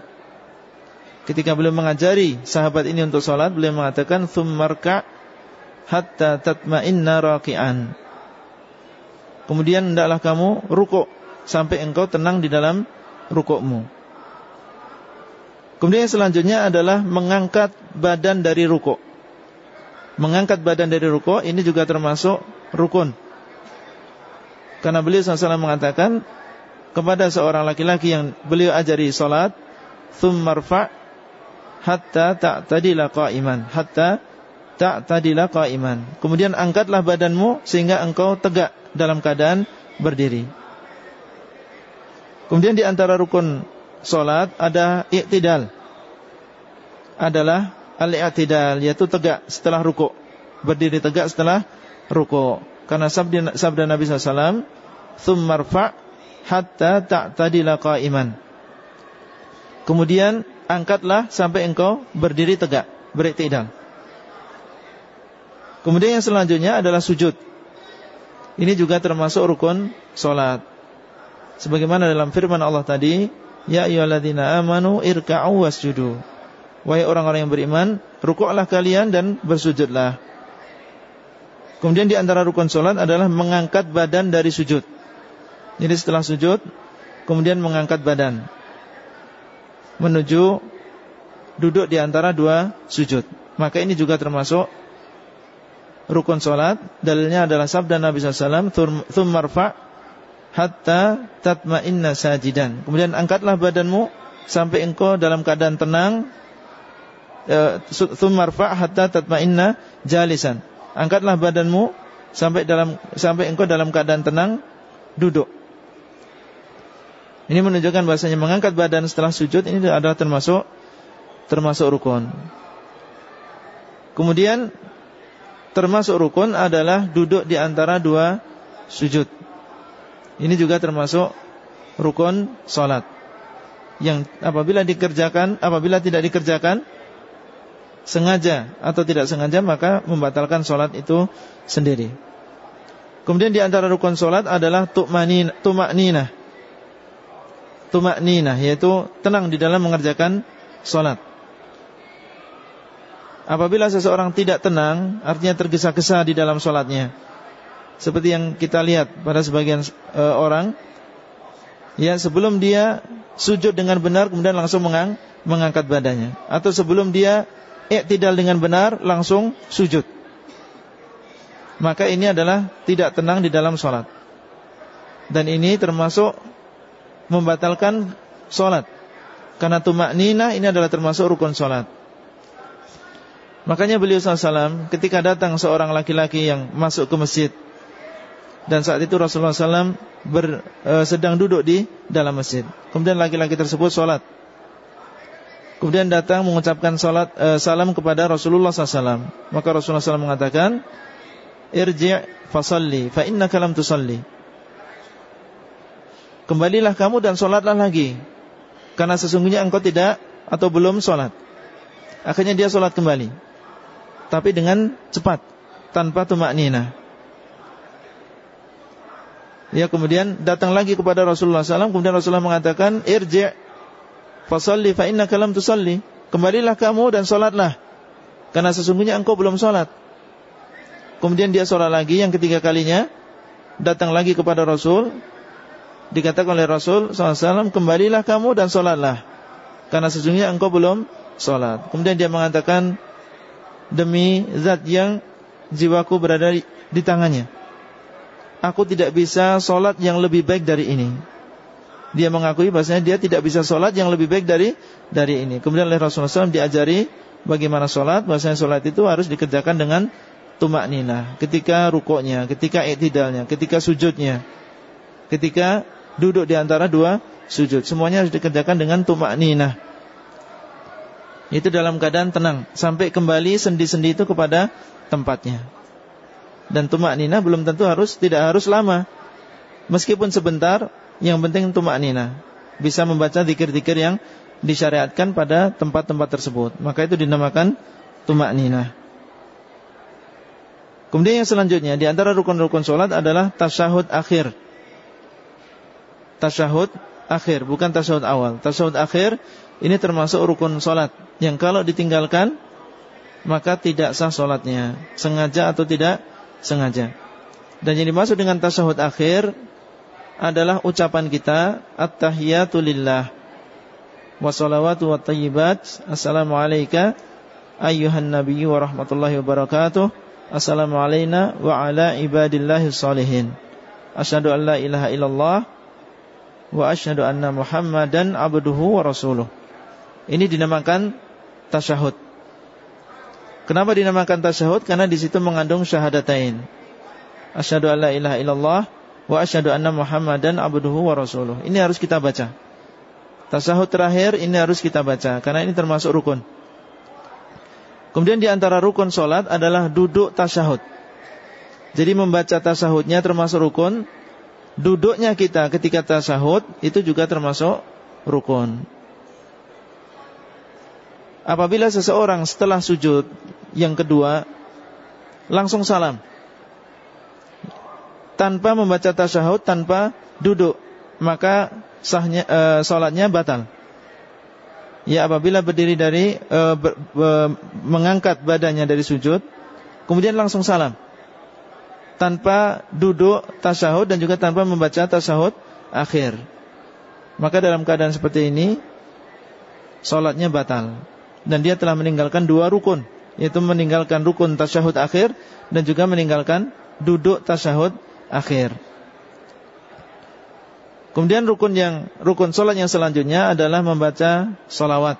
ketika beliau mengajari sahabat ini untuk salat, beliau mengatakan tsummarka hatta tatma'inna raqi'an. Kemudian hendaklah kamu rukuk sampai engkau tenang di dalam rukukmu. Kemudian yang selanjutnya adalah mengangkat badan dari rukuk. Mengangkat badan dari rukuk ini juga termasuk rukun. Karena beliau SAW mengatakan kepada seorang laki-laki yang beliau ajari salat, "Tsummarfa hatta ta'tadila qa'iman." Hatta ta'tadila qa'iman. Kemudian angkatlah badanmu sehingga engkau tegak dalam keadaan berdiri. Kemudian di antara rukun solat ada i'tidal adalah al-i'tidal yaitu tegak setelah rukuk berdiri tegak setelah rukuk karena sabda, sabda Nabi SAW thummarfa hatta ta'tadila qa'iman kemudian angkatlah sampai engkau berdiri tegak beriktidal kemudian yang selanjutnya adalah sujud ini juga termasuk rukun solat sebagaimana dalam firman Allah tadi Ya ayyuhalladzina amanu irka'u wasjudu. Wahai orang-orang yang beriman, rukuklah kalian dan bersujudlah. Kemudian di antara rukun salat adalah mengangkat badan dari sujud. Jadi setelah sujud, kemudian mengangkat badan menuju duduk di antara dua sujud. Maka ini juga termasuk rukun salat. Dalilnya adalah sabda Nabi wasallam, "Tsummarfa hatta tatma'inna sajidan. Kemudian angkatlah badanmu sampai engkau dalam keadaan tenang. Tsummarfa e, hatta tatma'inna jalisan. Angkatlah badanmu sampai dalam sampai engkau dalam keadaan tenang duduk. Ini menunjukkan bahasanya mengangkat badan setelah sujud ini adalah termasuk termasuk rukun. Kemudian termasuk rukun adalah duduk di antara dua sujud. Ini juga termasuk rukun salat. Yang apabila dikerjakan, apabila tidak dikerjakan sengaja atau tidak sengaja maka membatalkan salat itu sendiri. Kemudian di antara rukun salat adalah tumakninah. Tumakninah yaitu tenang di dalam mengerjakan salat. Apabila seseorang tidak tenang, artinya tergesa-gesa di dalam salatnya seperti yang kita lihat pada sebagian uh, orang ya sebelum dia sujud dengan benar kemudian langsung mengang, mengangkat badannya atau sebelum dia iktidal dengan benar langsung sujud maka ini adalah tidak tenang di dalam sholat dan ini termasuk membatalkan sholat karena tumak nina ini adalah termasuk rukun sholat makanya beliau SAW ketika datang seorang laki-laki yang masuk ke masjid dan saat itu Rasulullah SAW ber, e, sedang duduk di dalam masjid. Kemudian laki-laki tersebut sholat. Kemudian datang mengucapkan sholat, e, salam kepada Rasulullah SAW. Maka Rasulullah SAW mengatakan, Irji' fasalli, fa inna kalam tusalli. Kembalilah kamu dan sholatlah lagi. Karena sesungguhnya engkau tidak atau belum sholat. Akhirnya dia sholat kembali. Tapi dengan cepat, tanpa tumak nina. Ya kemudian datang lagi kepada Rasulullah SAW Kemudian Rasulullah mengatakan Irji' Fasalli fa inna kalam tusalli. Kembalilah kamu dan solatlah. Karena sesungguhnya engkau belum solat. Kemudian dia solat lagi Yang ketiga kalinya Datang lagi kepada Rasul. Dikatakan oleh Rasul SAW Kembalilah kamu dan solatlah. Karena sesungguhnya engkau belum solat. Kemudian dia mengatakan Demi zat yang Jiwaku berada di, tangannya aku tidak bisa solat yang lebih baik dari ini. Dia mengakui bahasanya dia tidak bisa solat yang lebih baik dari dari ini. Kemudian oleh Rasulullah SAW diajari bagaimana solat. Bahasanya solat itu harus dikerjakan dengan tumak nina. Ketika rukuknya, ketika iktidalnya, ketika sujudnya, ketika duduk di antara dua sujud. Semuanya harus dikerjakan dengan tumak nina. Itu dalam keadaan tenang. Sampai kembali sendi-sendi itu kepada tempatnya. Dan tumak nina belum tentu harus tidak harus lama. Meskipun sebentar, yang penting tumak nina. Bisa membaca zikir-zikir yang disyariatkan pada tempat-tempat tersebut. Maka itu dinamakan tumak nina. Kemudian yang selanjutnya di antara rukun-rukun solat adalah tasyahud akhir. Tasyahud akhir, bukan tasyahud awal. Tasyahud akhir ini termasuk rukun solat yang kalau ditinggalkan maka tidak sah solatnya, sengaja atau tidak sengaja. Dan yang dimaksud dengan tasyahud akhir adalah ucapan kita at-tahiyatu lillah wa salawatu wa tayyibat. Assalamu alayka ayyuhan nabiyyu wa rahmatullahi wa barakatuh. Assalamu alayna wa ala ibadillahi salihin. Asyhadu an la ilaha illallah wa asyhadu anna muhammadan abduhu wa rasuluh. Ini dinamakan tasyahud. Kenapa dinamakan tasyahud? Karena di situ mengandung syahadatain. Asyhadu an la ilaha illallah wa asyhadu anna Muhammadan abduhu wa rasuluh. Ini harus kita baca. Tasahud terakhir ini harus kita baca karena ini termasuk rukun. Kemudian di antara rukun solat adalah duduk tasahud. Jadi membaca tasahudnya termasuk rukun. Duduknya kita ketika tasahud itu juga termasuk rukun. Apabila seseorang setelah sujud yang kedua langsung salam tanpa membaca tasyahud, tanpa duduk, maka sahnya e, salatnya batal. Ya apabila berdiri dari e, ber, e, mengangkat badannya dari sujud, kemudian langsung salam. Tanpa duduk tasyahud dan juga tanpa membaca tasyahud akhir. Maka dalam keadaan seperti ini salatnya batal dan dia telah meninggalkan dua rukun, yaitu meninggalkan rukun tasyahud akhir dan juga meninggalkan duduk tasyahud akhir. Kemudian rukun yang rukun solat yang selanjutnya adalah membaca solawat.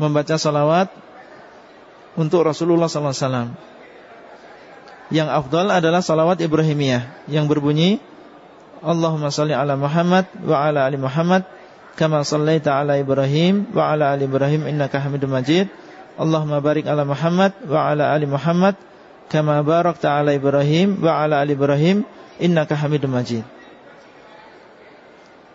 Membaca solawat untuk Rasulullah SAW. Yang afdal adalah solawat Ibrahimiyah yang berbunyi Allahumma salli ala Muhammad wa ala ali Muhammad kama sallaita ala Ibrahim wa ala ali Ibrahim innaka Hamidum Majid. Allahumma barik ala Muhammad wa ala ali Muhammad kama barakta ala Ibrahim wa ala ali Ibrahim innaka Hamidum Majid.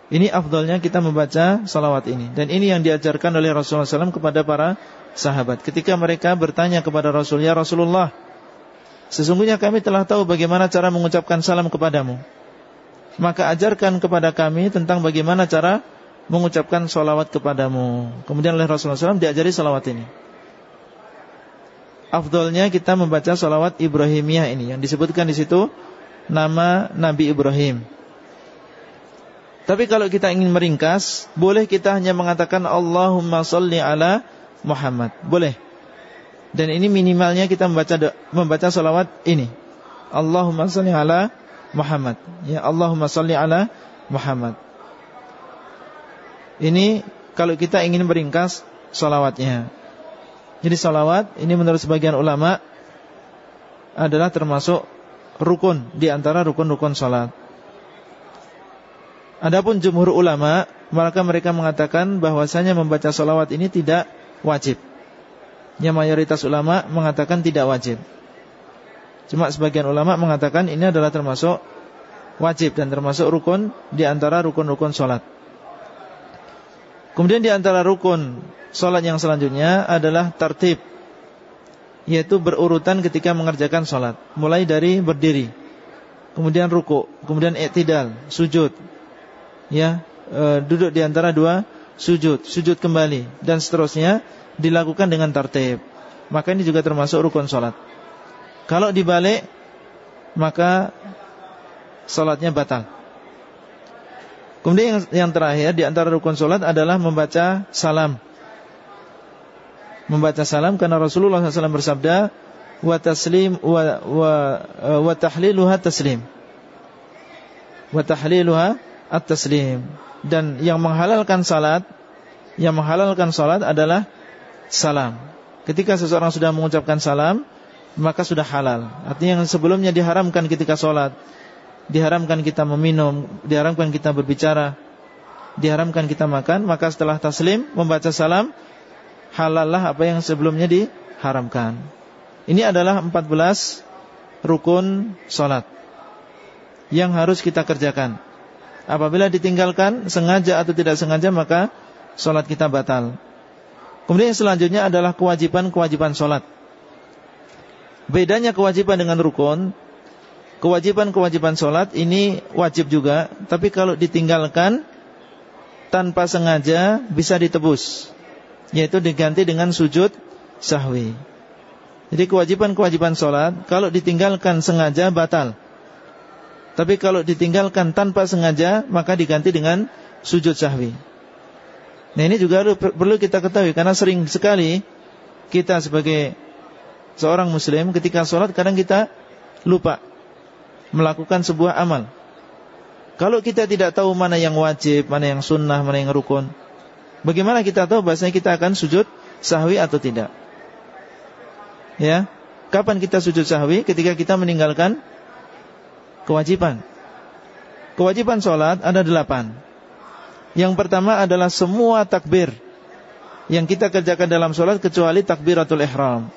Ini afdalnya kita membaca salawat ini dan ini yang diajarkan oleh Rasulullah SAW kepada para sahabat. Ketika mereka bertanya kepada Rasul, "Ya Rasulullah, sesungguhnya kami telah tahu bagaimana cara mengucapkan salam kepadamu. Maka ajarkan kepada kami tentang bagaimana cara mengucapkan salawat kepadamu." Kemudian oleh Rasulullah SAW diajari salawat ini afdolnya kita membaca salawat Ibrahimiyah ini yang disebutkan di situ nama Nabi Ibrahim. Tapi kalau kita ingin meringkas, boleh kita hanya mengatakan Allahumma salli ala Muhammad. Boleh. Dan ini minimalnya kita membaca membaca salawat ini. Allahumma salli ala Muhammad. Ya Allahumma salli ala Muhammad. Ini kalau kita ingin meringkas salawatnya. Jadi salawat ini menurut sebagian ulama adalah termasuk rukun di antara rukun-rukun salat. Adapun jumhur ulama, maka mereka mengatakan bahwasanya membaca salawat ini tidak wajib. Yang mayoritas ulama mengatakan tidak wajib. Cuma sebagian ulama mengatakan ini adalah termasuk wajib dan termasuk rukun di antara rukun-rukun salat. Kemudian di antara rukun Solat yang selanjutnya adalah tertib Yaitu berurutan ketika mengerjakan solat Mulai dari berdiri Kemudian ruku Kemudian iktidal, sujud Ya, e, duduk di antara dua Sujud, sujud kembali Dan seterusnya dilakukan dengan tertib Maka ini juga termasuk rukun solat Kalau dibalik Maka Solatnya batal Kemudian yang, yang terakhir Di antara rukun solat adalah membaca salam. Membaca salam karena Rasulullah SAW bersabda wa taslim wa wa, wa tahliluha taslim. Wa tahliluha at-taslim. Dan yang menghalalkan salat yang menghalalkan salat adalah salam. Ketika seseorang sudah mengucapkan salam maka sudah halal. Artinya yang sebelumnya diharamkan ketika salat diharamkan kita meminum diharamkan kita berbicara diharamkan kita makan maka setelah taslim membaca salam halallah apa yang sebelumnya diharamkan. Ini adalah 14 rukun salat yang harus kita kerjakan. Apabila ditinggalkan sengaja atau tidak sengaja maka salat kita batal. Kemudian yang selanjutnya adalah kewajiban-kewajiban salat. Bedanya kewajiban dengan rukun, kewajiban-kewajiban salat ini wajib juga, tapi kalau ditinggalkan tanpa sengaja bisa ditebus. Yaitu diganti dengan sujud sahwi. Jadi kewajiban-kewajiban sholat Kalau ditinggalkan sengaja batal. Tapi kalau ditinggalkan tanpa sengaja Maka diganti dengan sujud sahwi. Nah ini juga perlu kita ketahui Karena sering sekali Kita sebagai seorang muslim Ketika sholat kadang kita lupa Melakukan sebuah amal Kalau kita tidak tahu mana yang wajib Mana yang sunnah, mana yang rukun Bagaimana kita tahu bahasanya kita akan sujud sahwi atau tidak Ya. Kapan kita sujud sahwi? Ketika kita meninggalkan kewajiban. Kewajiban sholat ada delapan. Yang pertama adalah semua takbir yang kita kerjakan dalam sholat kecuali takbiratul ihram.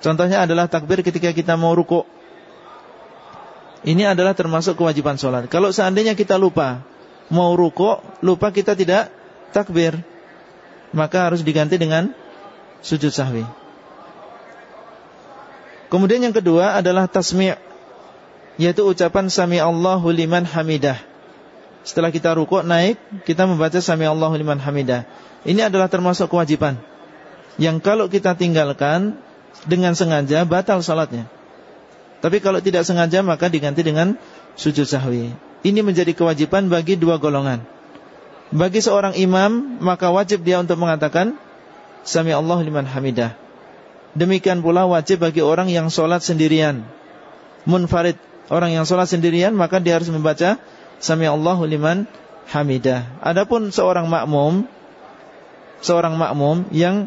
Contohnya adalah takbir ketika kita mau ruku. Ini adalah termasuk kewajiban sholat. Kalau seandainya kita lupa mau ruku, lupa kita tidak takbir, maka harus diganti dengan sujud sahwi. Kemudian yang kedua adalah tasmi' yaitu ucapan sami Allahu liman hamidah. Setelah kita rukuk naik, kita membaca sami Allahu liman hamidah. Ini adalah termasuk kewajiban yang kalau kita tinggalkan dengan sengaja batal salatnya. Tapi kalau tidak sengaja maka diganti dengan sujud sahwi. Ini menjadi kewajiban bagi dua golongan. Bagi seorang imam maka wajib dia untuk mengatakan sami Allahu liman hamidah. Demikian pula wajib bagi orang yang sholat sendirian Munfarid Orang yang sholat sendirian Maka dia harus membaca Sami Allahu liman hamidah Adapun seorang makmum Seorang makmum yang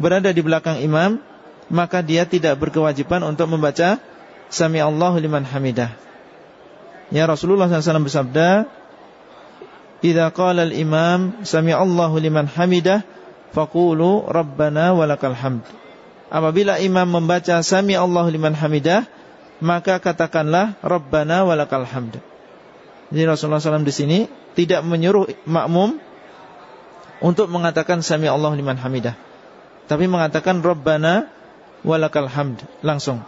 Berada di belakang imam Maka dia tidak berkewajiban untuk membaca Sami Allahu liman hamidah Ya Rasulullah SAW bersabda Idza qala al-imam Sami Allahu liman hamidah Faqulu Rabbana walakal hamd apabila imam membaca sami Allahu liman hamidah maka katakanlah rabbana walakal hamd. Jadi Rasulullah SAW di sini tidak menyuruh makmum untuk mengatakan sami Allahu liman hamidah. Tapi mengatakan rabbana walakal hamd langsung.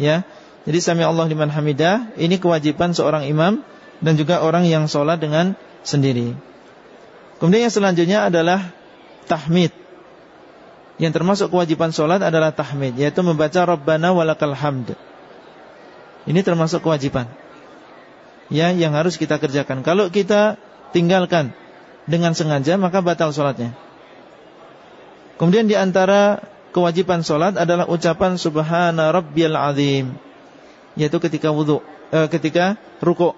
Ya. Jadi sami Allah liman hamidah ini kewajiban seorang imam dan juga orang yang sholat dengan sendiri. Kemudian yang selanjutnya adalah tahmid. Yang termasuk kewajiban sholat adalah tahmid Yaitu membaca Rabbana walakal hamd Ini termasuk kewajiban Ya yang harus kita kerjakan Kalau kita tinggalkan Dengan sengaja maka batal sholatnya Kemudian di antara Kewajiban sholat adalah ucapan Subhana Rabbiyal Azim Yaitu ketika wudhu eh, Ketika ruku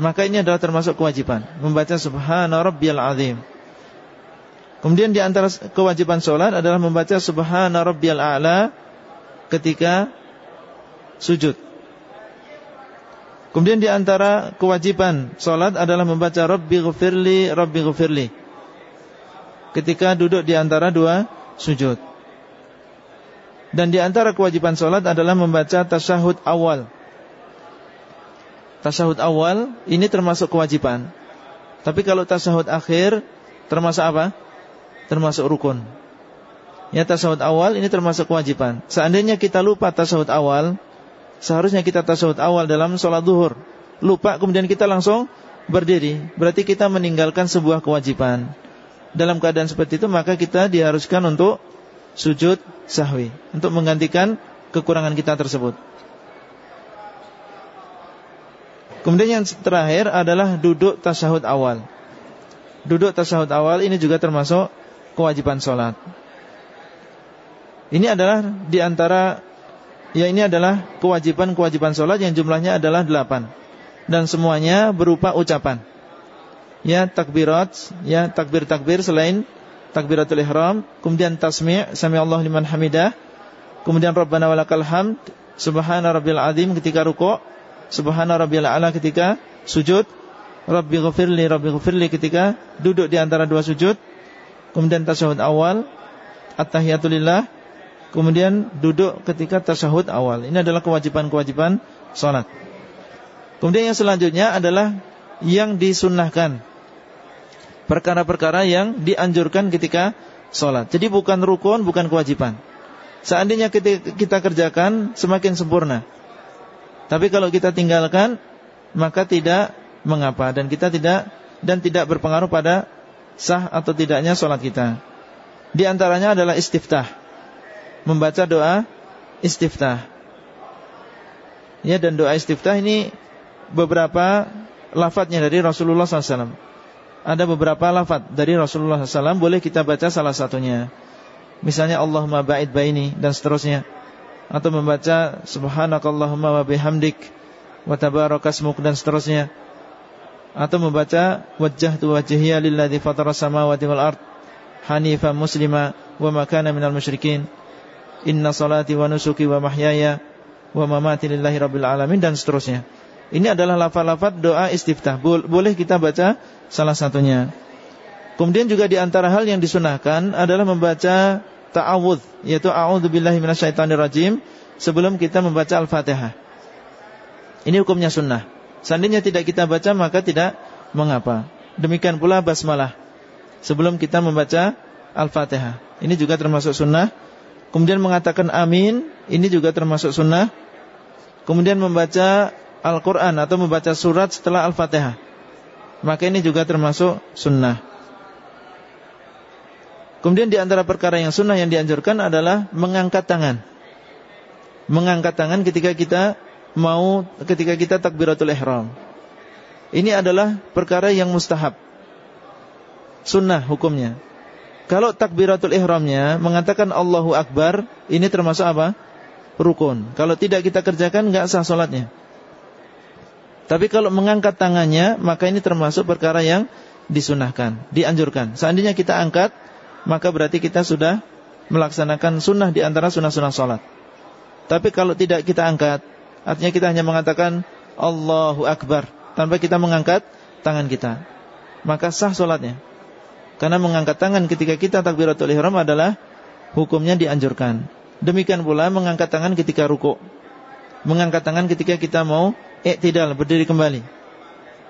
Maka ini adalah termasuk kewajiban Membaca Subhana Rabbiyal Azim Kemudian di antara kewajiban sholat adalah membaca Subhana Rabbiyal A'la ketika sujud. Kemudian di antara kewajiban sholat adalah membaca Rabbi ghafirli, Rabbi ketika duduk di antara dua sujud. Dan di antara kewajiban sholat adalah membaca tasyahud awal. Tasyahud awal ini termasuk kewajiban. Tapi kalau tasyahud akhir termasuk apa? termasuk rukun. Ya tasawuf awal ini termasuk kewajiban. Seandainya kita lupa tasawuf awal, seharusnya kita tasawuf awal dalam sholat duhur. Lupa kemudian kita langsung berdiri. Berarti kita meninggalkan sebuah kewajiban. Dalam keadaan seperti itu maka kita diharuskan untuk sujud sahwi. Untuk menggantikan kekurangan kita tersebut. Kemudian yang terakhir adalah duduk tasahud awal. Duduk tasahud awal ini juga termasuk kewajiban sholat. Ini adalah di antara Ya ini adalah kewajiban-kewajiban sholat yang jumlahnya adalah delapan Dan semuanya berupa ucapan Ya takbirat Ya takbir-takbir selain Takbiratul ihram Kemudian tasmi' Sami Allah liman hamidah Kemudian Rabbana walakal hamd Subhana rabbil azim ketika ruku' Subhana rabbil a'la ketika sujud Rabbi ghafirli Rabbi ghafirli ketika duduk di antara dua sujud kemudian tasyahud awal, at-tahiyatulillah, kemudian duduk ketika tasyahud awal. Ini adalah kewajiban-kewajiban salat. Kemudian yang selanjutnya adalah yang disunnahkan. Perkara-perkara yang dianjurkan ketika salat. Jadi bukan rukun, bukan kewajiban. Seandainya kita, kita kerjakan semakin sempurna. Tapi kalau kita tinggalkan maka tidak mengapa dan kita tidak dan tidak berpengaruh pada sah atau tidaknya sholat kita. Di antaranya adalah istiftah. membaca doa istiftah. Ya dan doa istiftah ini beberapa lafadznya dari Rasulullah SAW. Ada beberapa lafadz dari Rasulullah SAW boleh kita baca salah satunya. Misalnya Allahumma ba'id baini dan seterusnya. Atau membaca subhanakallahumma wa bihamdik wa tabarakasmuk dan seterusnya. Atau membaca wajjahtu wajhiya lilladzi fatara samawati wal ard hanifan muslima wa ma kana minal musyrikin. Inna salati wa nusuki wa mahyaya wa mamati lillahi rabbil alamin dan seterusnya. Ini adalah lafaz-lafaz doa istiftah. Boleh kita baca salah satunya. Kemudian juga di antara hal yang disunahkan adalah membaca ta'awudz, yaitu a'udzubillahi minasyaitonirrajim sebelum kita membaca Al-Fatihah. Ini hukumnya sunnah. Seandainya tidak kita baca maka tidak mengapa. Demikian pula basmalah sebelum kita membaca Al-Fatihah. Ini juga termasuk sunnah. Kemudian mengatakan amin, ini juga termasuk sunnah. Kemudian membaca Al-Quran atau membaca surat setelah Al-Fatihah. Maka ini juga termasuk sunnah. Kemudian di antara perkara yang sunnah yang dianjurkan adalah mengangkat tangan. Mengangkat tangan ketika kita mau ketika kita takbiratul ihram. Ini adalah perkara yang mustahab. Sunnah hukumnya. Kalau takbiratul ihramnya mengatakan Allahu Akbar Ini termasuk apa? Rukun. Kalau tidak kita kerjakan nggak sah solatnya tapi kalau mengangkat tangannya, maka ini termasuk perkara yang disunahkan, dianjurkan. Seandainya kita angkat, maka berarti kita sudah melaksanakan sunnah di antara sunnah-sunnah sholat. Tapi kalau tidak kita angkat, artinya kita hanya mengatakan Allahu Akbar, tanpa kita mengangkat tangan kita. Maka sah sholatnya. Karena mengangkat tangan ketika kita takbiratul ihram adalah hukumnya dianjurkan. Demikian pula mengangkat tangan ketika ruku. Mengangkat tangan ketika kita mau iktidal berdiri kembali.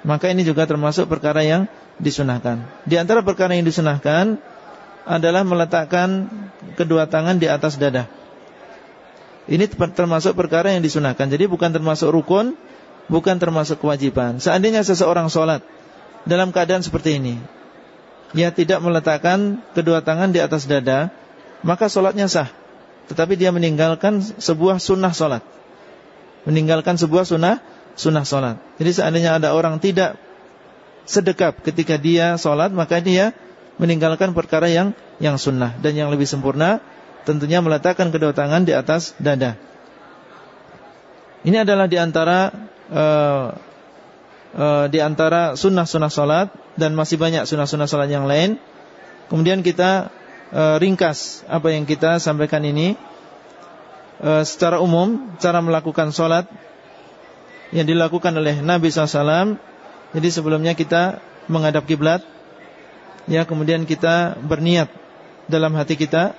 Maka ini juga termasuk perkara yang disunahkan. Di antara perkara yang disunahkan adalah meletakkan kedua tangan di atas dada. Ini termasuk perkara yang disunahkan. Jadi bukan termasuk rukun, bukan termasuk kewajiban. Seandainya seseorang sholat dalam keadaan seperti ini, dia tidak meletakkan kedua tangan di atas dada, maka sholatnya sah. Tetapi dia meninggalkan sebuah sunnah sholat. Meninggalkan sebuah sunnah sunnah solat. Jadi seandainya ada orang tidak sedekap ketika dia solat, maka dia meninggalkan perkara yang yang sunnah dan yang lebih sempurna tentunya meletakkan kedua tangan di atas dada. Ini adalah di antara uh, uh, di sunnah-sunnah solat dan masih banyak sunnah-sunnah solat yang lain. Kemudian kita uh, ringkas apa yang kita sampaikan ini secara umum cara melakukan solat yang dilakukan oleh Nabi SAW. Jadi sebelumnya kita menghadap kiblat, ya kemudian kita berniat dalam hati kita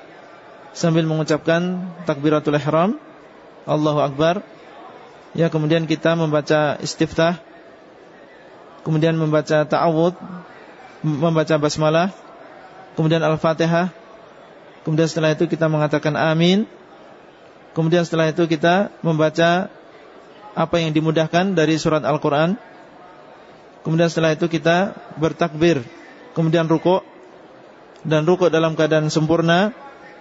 sambil mengucapkan takbiratul ihram, Allahu Akbar. Ya kemudian kita membaca istiftah, kemudian membaca ta'awud, membaca basmalah, kemudian al-fatihah, kemudian setelah itu kita mengatakan amin, kemudian setelah itu kita membaca apa yang dimudahkan dari surat Al-Quran. Kemudian setelah itu kita bertakbir Kemudian rukuk Dan rukuk dalam keadaan sempurna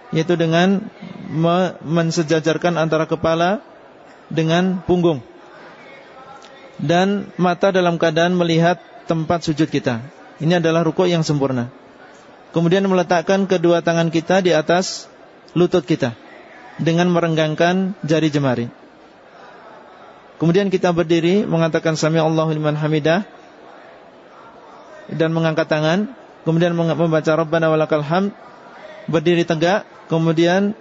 Yaitu dengan Mensejajarkan antara kepala Dengan punggung. Dan mata dalam keadaan melihat Tempat sujud kita. Ini adalah rukuk yang sempurna. Kemudian meletakkan kedua tangan kita di atas Lutut kita Dengan merenggangkan jari jemari Kemudian kita berdiri mengatakan sami Allahu liman hamidah. Dan mengangkat tangan, kemudian membaca Rabbana walakal hamd, berdiri tegak, kemudian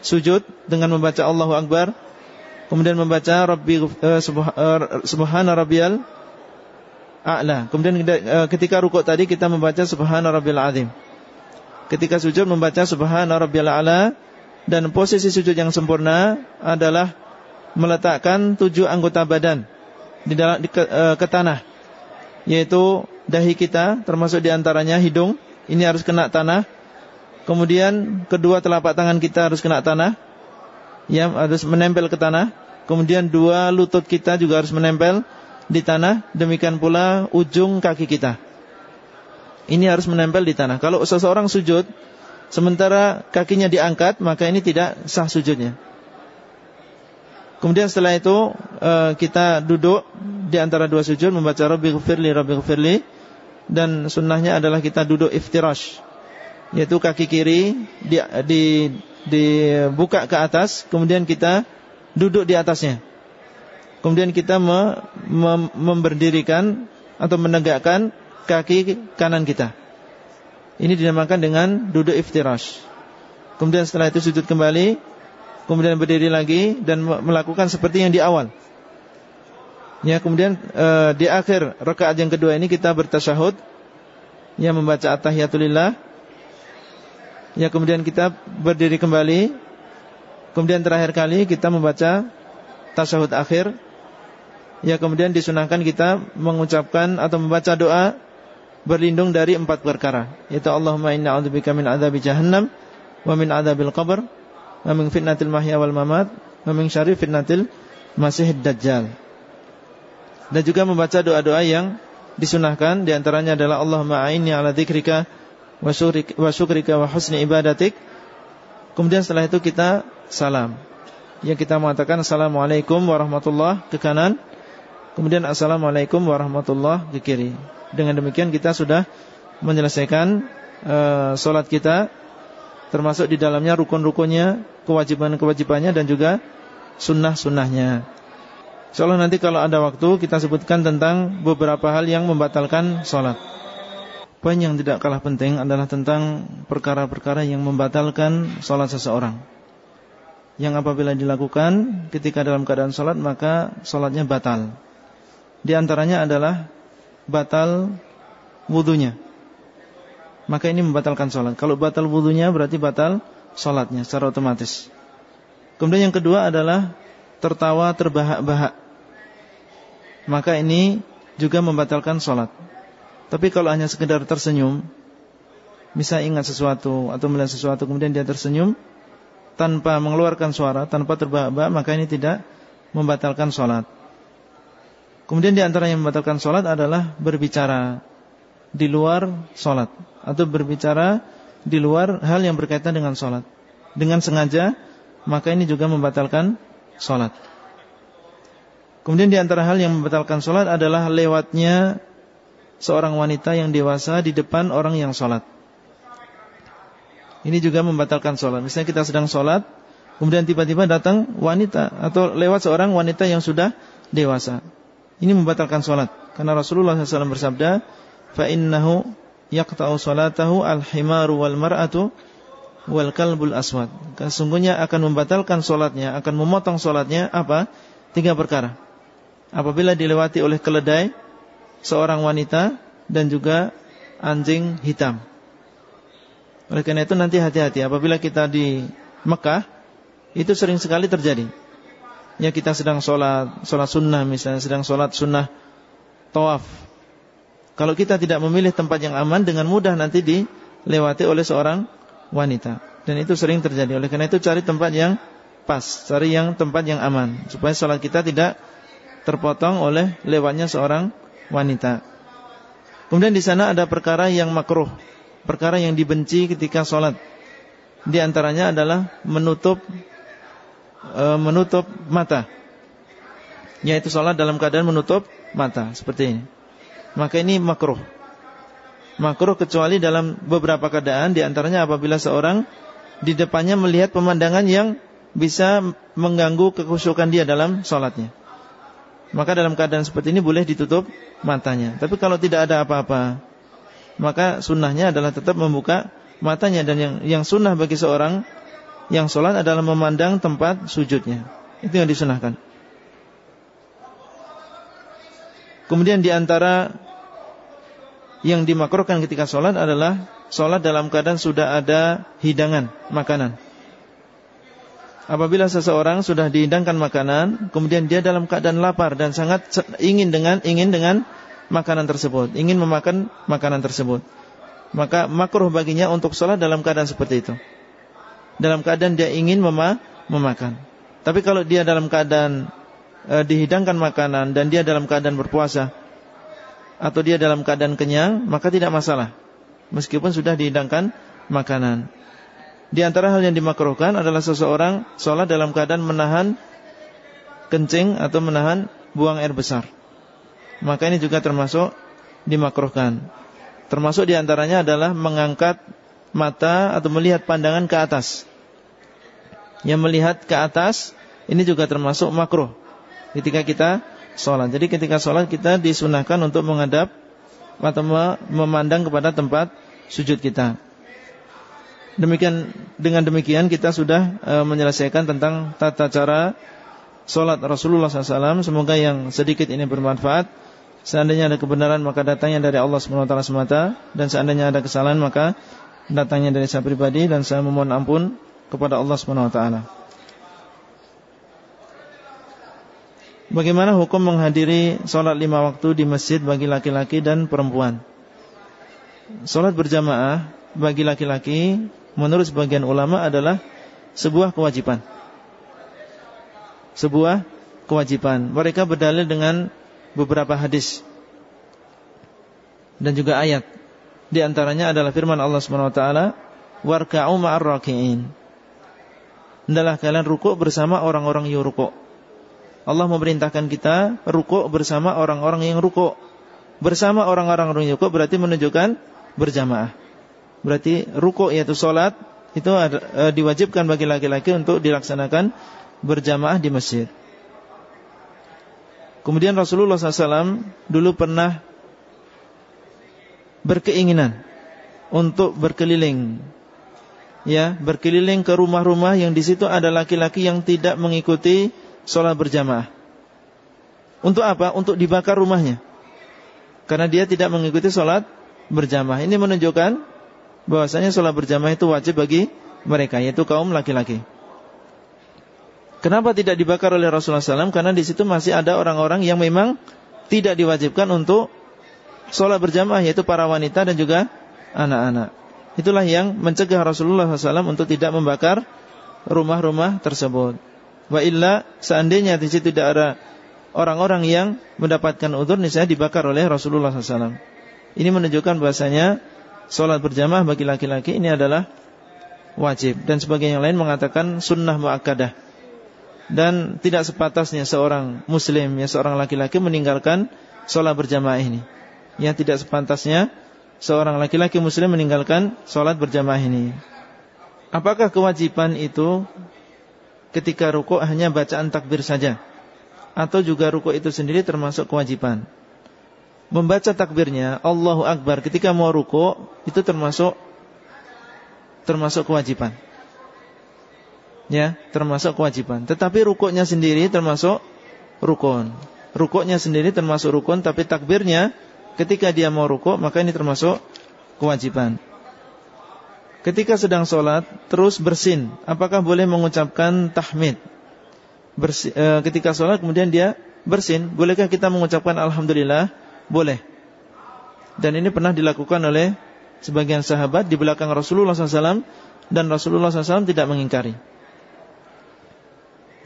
sujud dengan membaca Allahu akbar, kemudian membaca Rabbi uh, subhana rabbiyal a'la. Kemudian uh, ketika rukuk tadi kita membaca subhana rabbiyal azim. Ketika sujud membaca subhana rabbiyal a'la. Dan posisi sujud yang sempurna adalah meletakkan tujuh anggota badan di dalam di, ke, e, ke tanah, yaitu dahi kita, termasuk di antaranya hidung, ini harus kena tanah. Kemudian kedua telapak tangan kita harus kena tanah, yang harus menempel ke tanah. Kemudian dua lutut kita juga harus menempel di tanah. Demikian pula ujung kaki kita. Ini harus menempel di tanah. Kalau seseorang sujud sementara kakinya diangkat, maka ini tidak sah sujudnya. Kemudian setelah itu eh, kita duduk di antara dua sujud membaca Rabbi ghfirli Rabbi ghfirli dan sunnahnya adalah kita duduk iftirash. Yaitu kaki kiri di, di dibuka ke atas kemudian kita duduk di atasnya. Kemudian kita me, me, memberdirikan atau menegakkan kaki kanan kita. Ini dinamakan dengan duduk iftirash. Kemudian setelah itu sujud kembali kemudian berdiri lagi dan melakukan seperti yang di awal Ya, kemudian e, di akhir rakaat yang kedua ini kita bertasyahud ya membaca at-tahiyatulillah. Ya, kemudian kita berdiri kembali. Kemudian terakhir kali kita membaca tasyahud akhir. Ya, kemudian disunahkan kita mengucapkan atau membaca doa berlindung dari empat perkara, yaitu Allahumma inna a'udzubika min adzabi jahannam wa min adzabil qabr wa min fitnatil mahya wal mamat wa min syarri fitnatil masihid dajjal dan juga membaca doa-doa yang disunahkan di antaranya adalah Allahumma a'inni ala dzikrika wa syukrika wa husni ibadatik. Kemudian setelah itu kita salam. Yang kita mengatakan Assalamualaikum warahmatullahi ke kanan. Kemudian Assalamualaikum warahmatullahi ke kiri. Dengan demikian kita sudah menyelesaikan uh, solat kita termasuk di dalamnya rukun-rukunnya, kewajiban-kewajibannya dan juga sunnah-sunnahnya. Insyaallah nanti kalau ada waktu kita sebutkan tentang beberapa hal yang membatalkan sholat. Poin yang tidak kalah penting adalah tentang perkara-perkara yang membatalkan sholat seseorang. Yang apabila dilakukan ketika dalam keadaan sholat maka sholatnya batal. Di antaranya adalah batal wudhunya Maka ini membatalkan sholat Kalau batal wudhunya berarti batal sholatnya secara otomatis Kemudian yang kedua adalah tertawa terbahak-bahak maka ini juga membatalkan sholat. Tapi kalau hanya sekedar tersenyum, bisa ingat sesuatu atau melihat sesuatu kemudian dia tersenyum tanpa mengeluarkan suara, tanpa terbahak-bahak, maka ini tidak membatalkan sholat. Kemudian di antara yang membatalkan sholat adalah berbicara di luar sholat atau berbicara di luar hal yang berkaitan dengan sholat dengan sengaja, maka ini juga membatalkan sholat. Kemudian di antara hal yang membatalkan sholat adalah lewatnya seorang wanita yang dewasa di depan orang yang sholat. Ini juga membatalkan sholat. Misalnya kita sedang sholat, kemudian tiba-tiba datang wanita atau lewat seorang wanita yang sudah dewasa. Ini membatalkan sholat. Karena Rasulullah SAW bersabda, yaqta'u salatahu al-himaru wal mar'atu wal kalbul aswad. Sesungguhnya akan membatalkan solatnya, akan memotong solatnya apa? Tiga perkara. Apabila dilewati oleh keledai, seorang wanita dan juga anjing hitam. Oleh karena itu nanti hati-hati. Apabila kita di Mekah, itu sering sekali terjadi. Ya kita sedang sholat, sholat sunnah misalnya, sedang sholat sunnah tawaf. Kalau kita tidak memilih tempat yang aman dengan mudah nanti dilewati oleh seorang wanita. Dan itu sering terjadi. Oleh karena itu cari tempat yang pas, cari yang tempat yang aman supaya sholat kita tidak terpotong oleh lewatnya seorang wanita. Kemudian di sana ada perkara yang makruh, perkara yang dibenci ketika sholat. Di antaranya adalah menutup e, menutup mata, yaitu sholat dalam keadaan menutup mata seperti ini. Maka ini makruh. Makruh kecuali dalam beberapa keadaan, di antaranya apabila seorang di depannya melihat pemandangan yang bisa mengganggu kekhusyukan dia dalam sholatnya maka dalam keadaan seperti ini boleh ditutup matanya. Tapi kalau tidak ada apa-apa, maka sunnahnya adalah tetap membuka matanya dan yang yang sunnah bagi seorang yang sholat adalah memandang tempat sujudnya. Itu yang disunahkan. Kemudian di antara yang dimakruhkan ketika sholat adalah sholat dalam keadaan sudah ada hidangan makanan apabila seseorang sudah dihidangkan makanan, kemudian dia dalam keadaan lapar dan sangat ingin dengan ingin dengan makanan tersebut, ingin memakan makanan tersebut, maka makruh baginya untuk sholat dalam keadaan seperti itu. Dalam keadaan dia ingin mema memakan. Tapi kalau dia dalam keadaan e, dihidangkan makanan dan dia dalam keadaan berpuasa atau dia dalam keadaan kenyang, maka tidak masalah. Meskipun sudah dihidangkan makanan. Di antara hal yang dimakruhkan adalah seseorang sholat dalam keadaan menahan kencing atau menahan buang air besar. Maka ini juga termasuk dimakruhkan. Termasuk di antaranya adalah mengangkat mata atau melihat pandangan ke atas. Yang melihat ke atas ini juga termasuk makruh ketika kita sholat. Jadi ketika sholat kita disunahkan untuk menghadap atau memandang kepada tempat sujud kita. Demikian dengan demikian kita sudah e, menyelesaikan tentang tata cara sholat Rasulullah SAW. Semoga yang sedikit ini bermanfaat. Seandainya ada kebenaran maka datangnya dari Allah SWT semata dan seandainya ada kesalahan maka datangnya dari saya pribadi dan saya memohon ampun kepada Allah SWT. Bagaimana hukum menghadiri sholat lima waktu di masjid bagi laki-laki dan perempuan? Sholat berjamaah bagi laki-laki menurut sebagian ulama adalah sebuah kewajiban. Sebuah kewajiban. Mereka berdalil dengan beberapa hadis dan juga ayat. Di antaranya adalah firman Allah taala, "Warka'u ma'ar raki'in." Hendaklah kalian rukuk bersama orang-orang yang rukuk. Allah memerintahkan kita rukuk bersama orang-orang yang rukuk. Bersama orang-orang yang rukuk berarti menunjukkan berjamaah. Berarti rukuk yaitu solat itu e, diwajibkan bagi laki-laki untuk dilaksanakan berjamaah di masjid. Kemudian Rasulullah SAW dulu pernah berkeinginan untuk berkeliling, ya berkeliling ke rumah-rumah yang di situ ada laki-laki yang tidak mengikuti sholat berjamaah. Untuk apa? Untuk dibakar rumahnya. Karena dia tidak mengikuti sholat berjamaah. Ini menunjukkan bahwasanya sholat berjamaah itu wajib bagi mereka, yaitu kaum laki-laki. Kenapa tidak dibakar oleh Rasulullah SAW? Karena di situ masih ada orang-orang yang memang tidak diwajibkan untuk sholat berjamaah, yaitu para wanita dan juga anak-anak. Itulah yang mencegah Rasulullah SAW untuk tidak membakar rumah-rumah tersebut. Wa illa seandainya di situ tidak ada orang-orang yang mendapatkan udur niscaya dibakar oleh Rasulullah SAW. Ini menunjukkan bahasanya solat berjamaah bagi laki-laki ini adalah wajib dan sebagian yang lain mengatakan sunnah muakkadah. Dan tidak sepatasnya seorang muslim ya seorang laki-laki meninggalkan solat berjamaah ini. Yang tidak sepantasnya seorang laki-laki muslim meninggalkan solat berjamaah ini. Apakah kewajiban itu ketika rukuk hanya bacaan takbir saja atau juga rukuk itu sendiri termasuk kewajiban. Membaca takbirnya Allahu Akbar ketika mau rukuk itu termasuk termasuk kewajiban. Ya, termasuk kewajiban. Tetapi rukuknya sendiri termasuk rukun. Rukuknya sendiri termasuk rukun tapi takbirnya ketika dia mau rukuk maka ini termasuk kewajiban. Ketika sedang sholat Terus bersin. Apakah boleh mengucapkan tahmid? Bersin, e, Ketika sholat kemudian dia bersin. Bolehkah kita mengucapkan Alhamdulillah? Boleh. Dan ini pernah dilakukan oleh Sebagian sahabat di belakang Rasulullah SAW Dan Rasulullah SAW tidak mengingkari.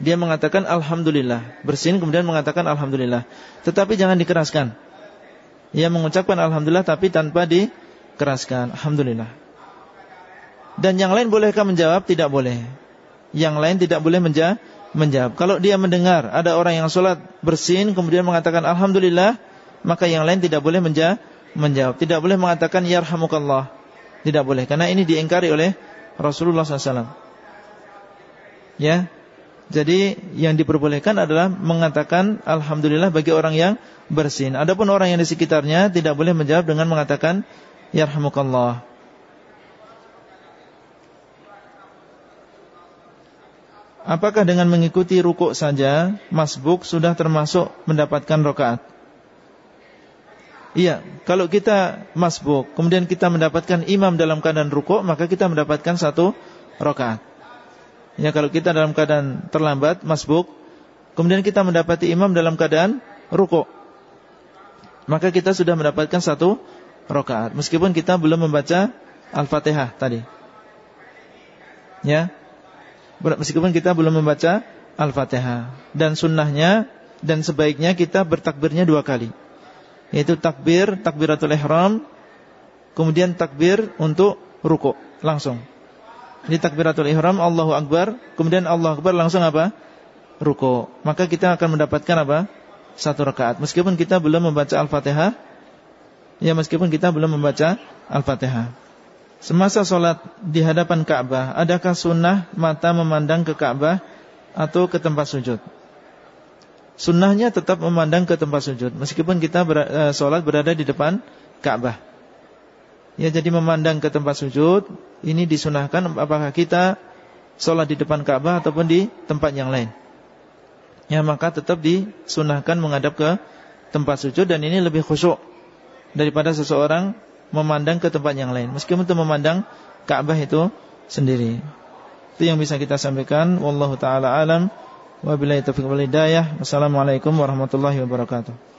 Dia mengatakan Alhamdulillah. Bersin kemudian mengatakan Alhamdulillah. Tetapi jangan dikeraskan. Ia mengucapkan Alhamdulillah tapi tanpa dikeraskan. Alhamdulillah dan yang lain bolehkah menjawab? Tidak boleh. Yang lain tidak boleh menja menjawab. Kalau dia mendengar ada orang yang sholat bersin kemudian mengatakan Alhamdulillah, maka yang lain tidak boleh menja menjawab. Tidak boleh mengatakan Yarhamukallah. Tidak boleh. Karena ini diingkari oleh Rasulullah SAW. Ya. Jadi yang diperbolehkan adalah mengatakan Alhamdulillah bagi orang yang bersin. Adapun orang yang di sekitarnya tidak boleh menjawab dengan mengatakan Yarhamukallah. Apakah dengan mengikuti rukuk saja masbuk sudah termasuk mendapatkan rokaat? Iya, kalau kita masbuk kemudian kita mendapatkan imam dalam keadaan rukuk maka kita mendapatkan satu rokaat. Ya, kalau kita dalam keadaan terlambat masbuk kemudian kita mendapati imam dalam keadaan rukuk maka kita sudah mendapatkan satu rokaat meskipun kita belum membaca Al-Fatihah tadi. Ya, meskipun kita belum membaca Al-Fatihah dan sunnahnya dan sebaiknya kita bertakbirnya dua kali yaitu takbir takbiratul ihram kemudian takbir untuk rukuk langsung Di takbiratul ihram Allahu akbar, kemudian Allah akbar langsung apa? Ruko. Maka kita akan mendapatkan apa? Satu rakaat. Meskipun kita belum membaca Al-Fatihah, ya meskipun kita belum membaca Al-Fatihah. Semasa sholat di hadapan Ka'bah, adakah sunnah mata memandang ke Ka'bah atau ke tempat sujud? Sunnahnya tetap memandang ke tempat sujud, meskipun kita ber, sholat berada di depan Ka'bah. Ya, jadi memandang ke tempat sujud, ini disunahkan apakah kita sholat di depan Ka'bah ataupun di tempat yang lain. Ya, maka tetap disunahkan menghadap ke tempat sujud dan ini lebih khusyuk daripada seseorang memandang ke tempat yang lain meskipun itu memandang Ka'bah itu sendiri. Itu yang bisa kita sampaikan wallahu taala alam wa billahi taufiq wal hidayah. Wassalamualaikum warahmatullahi wabarakatuh.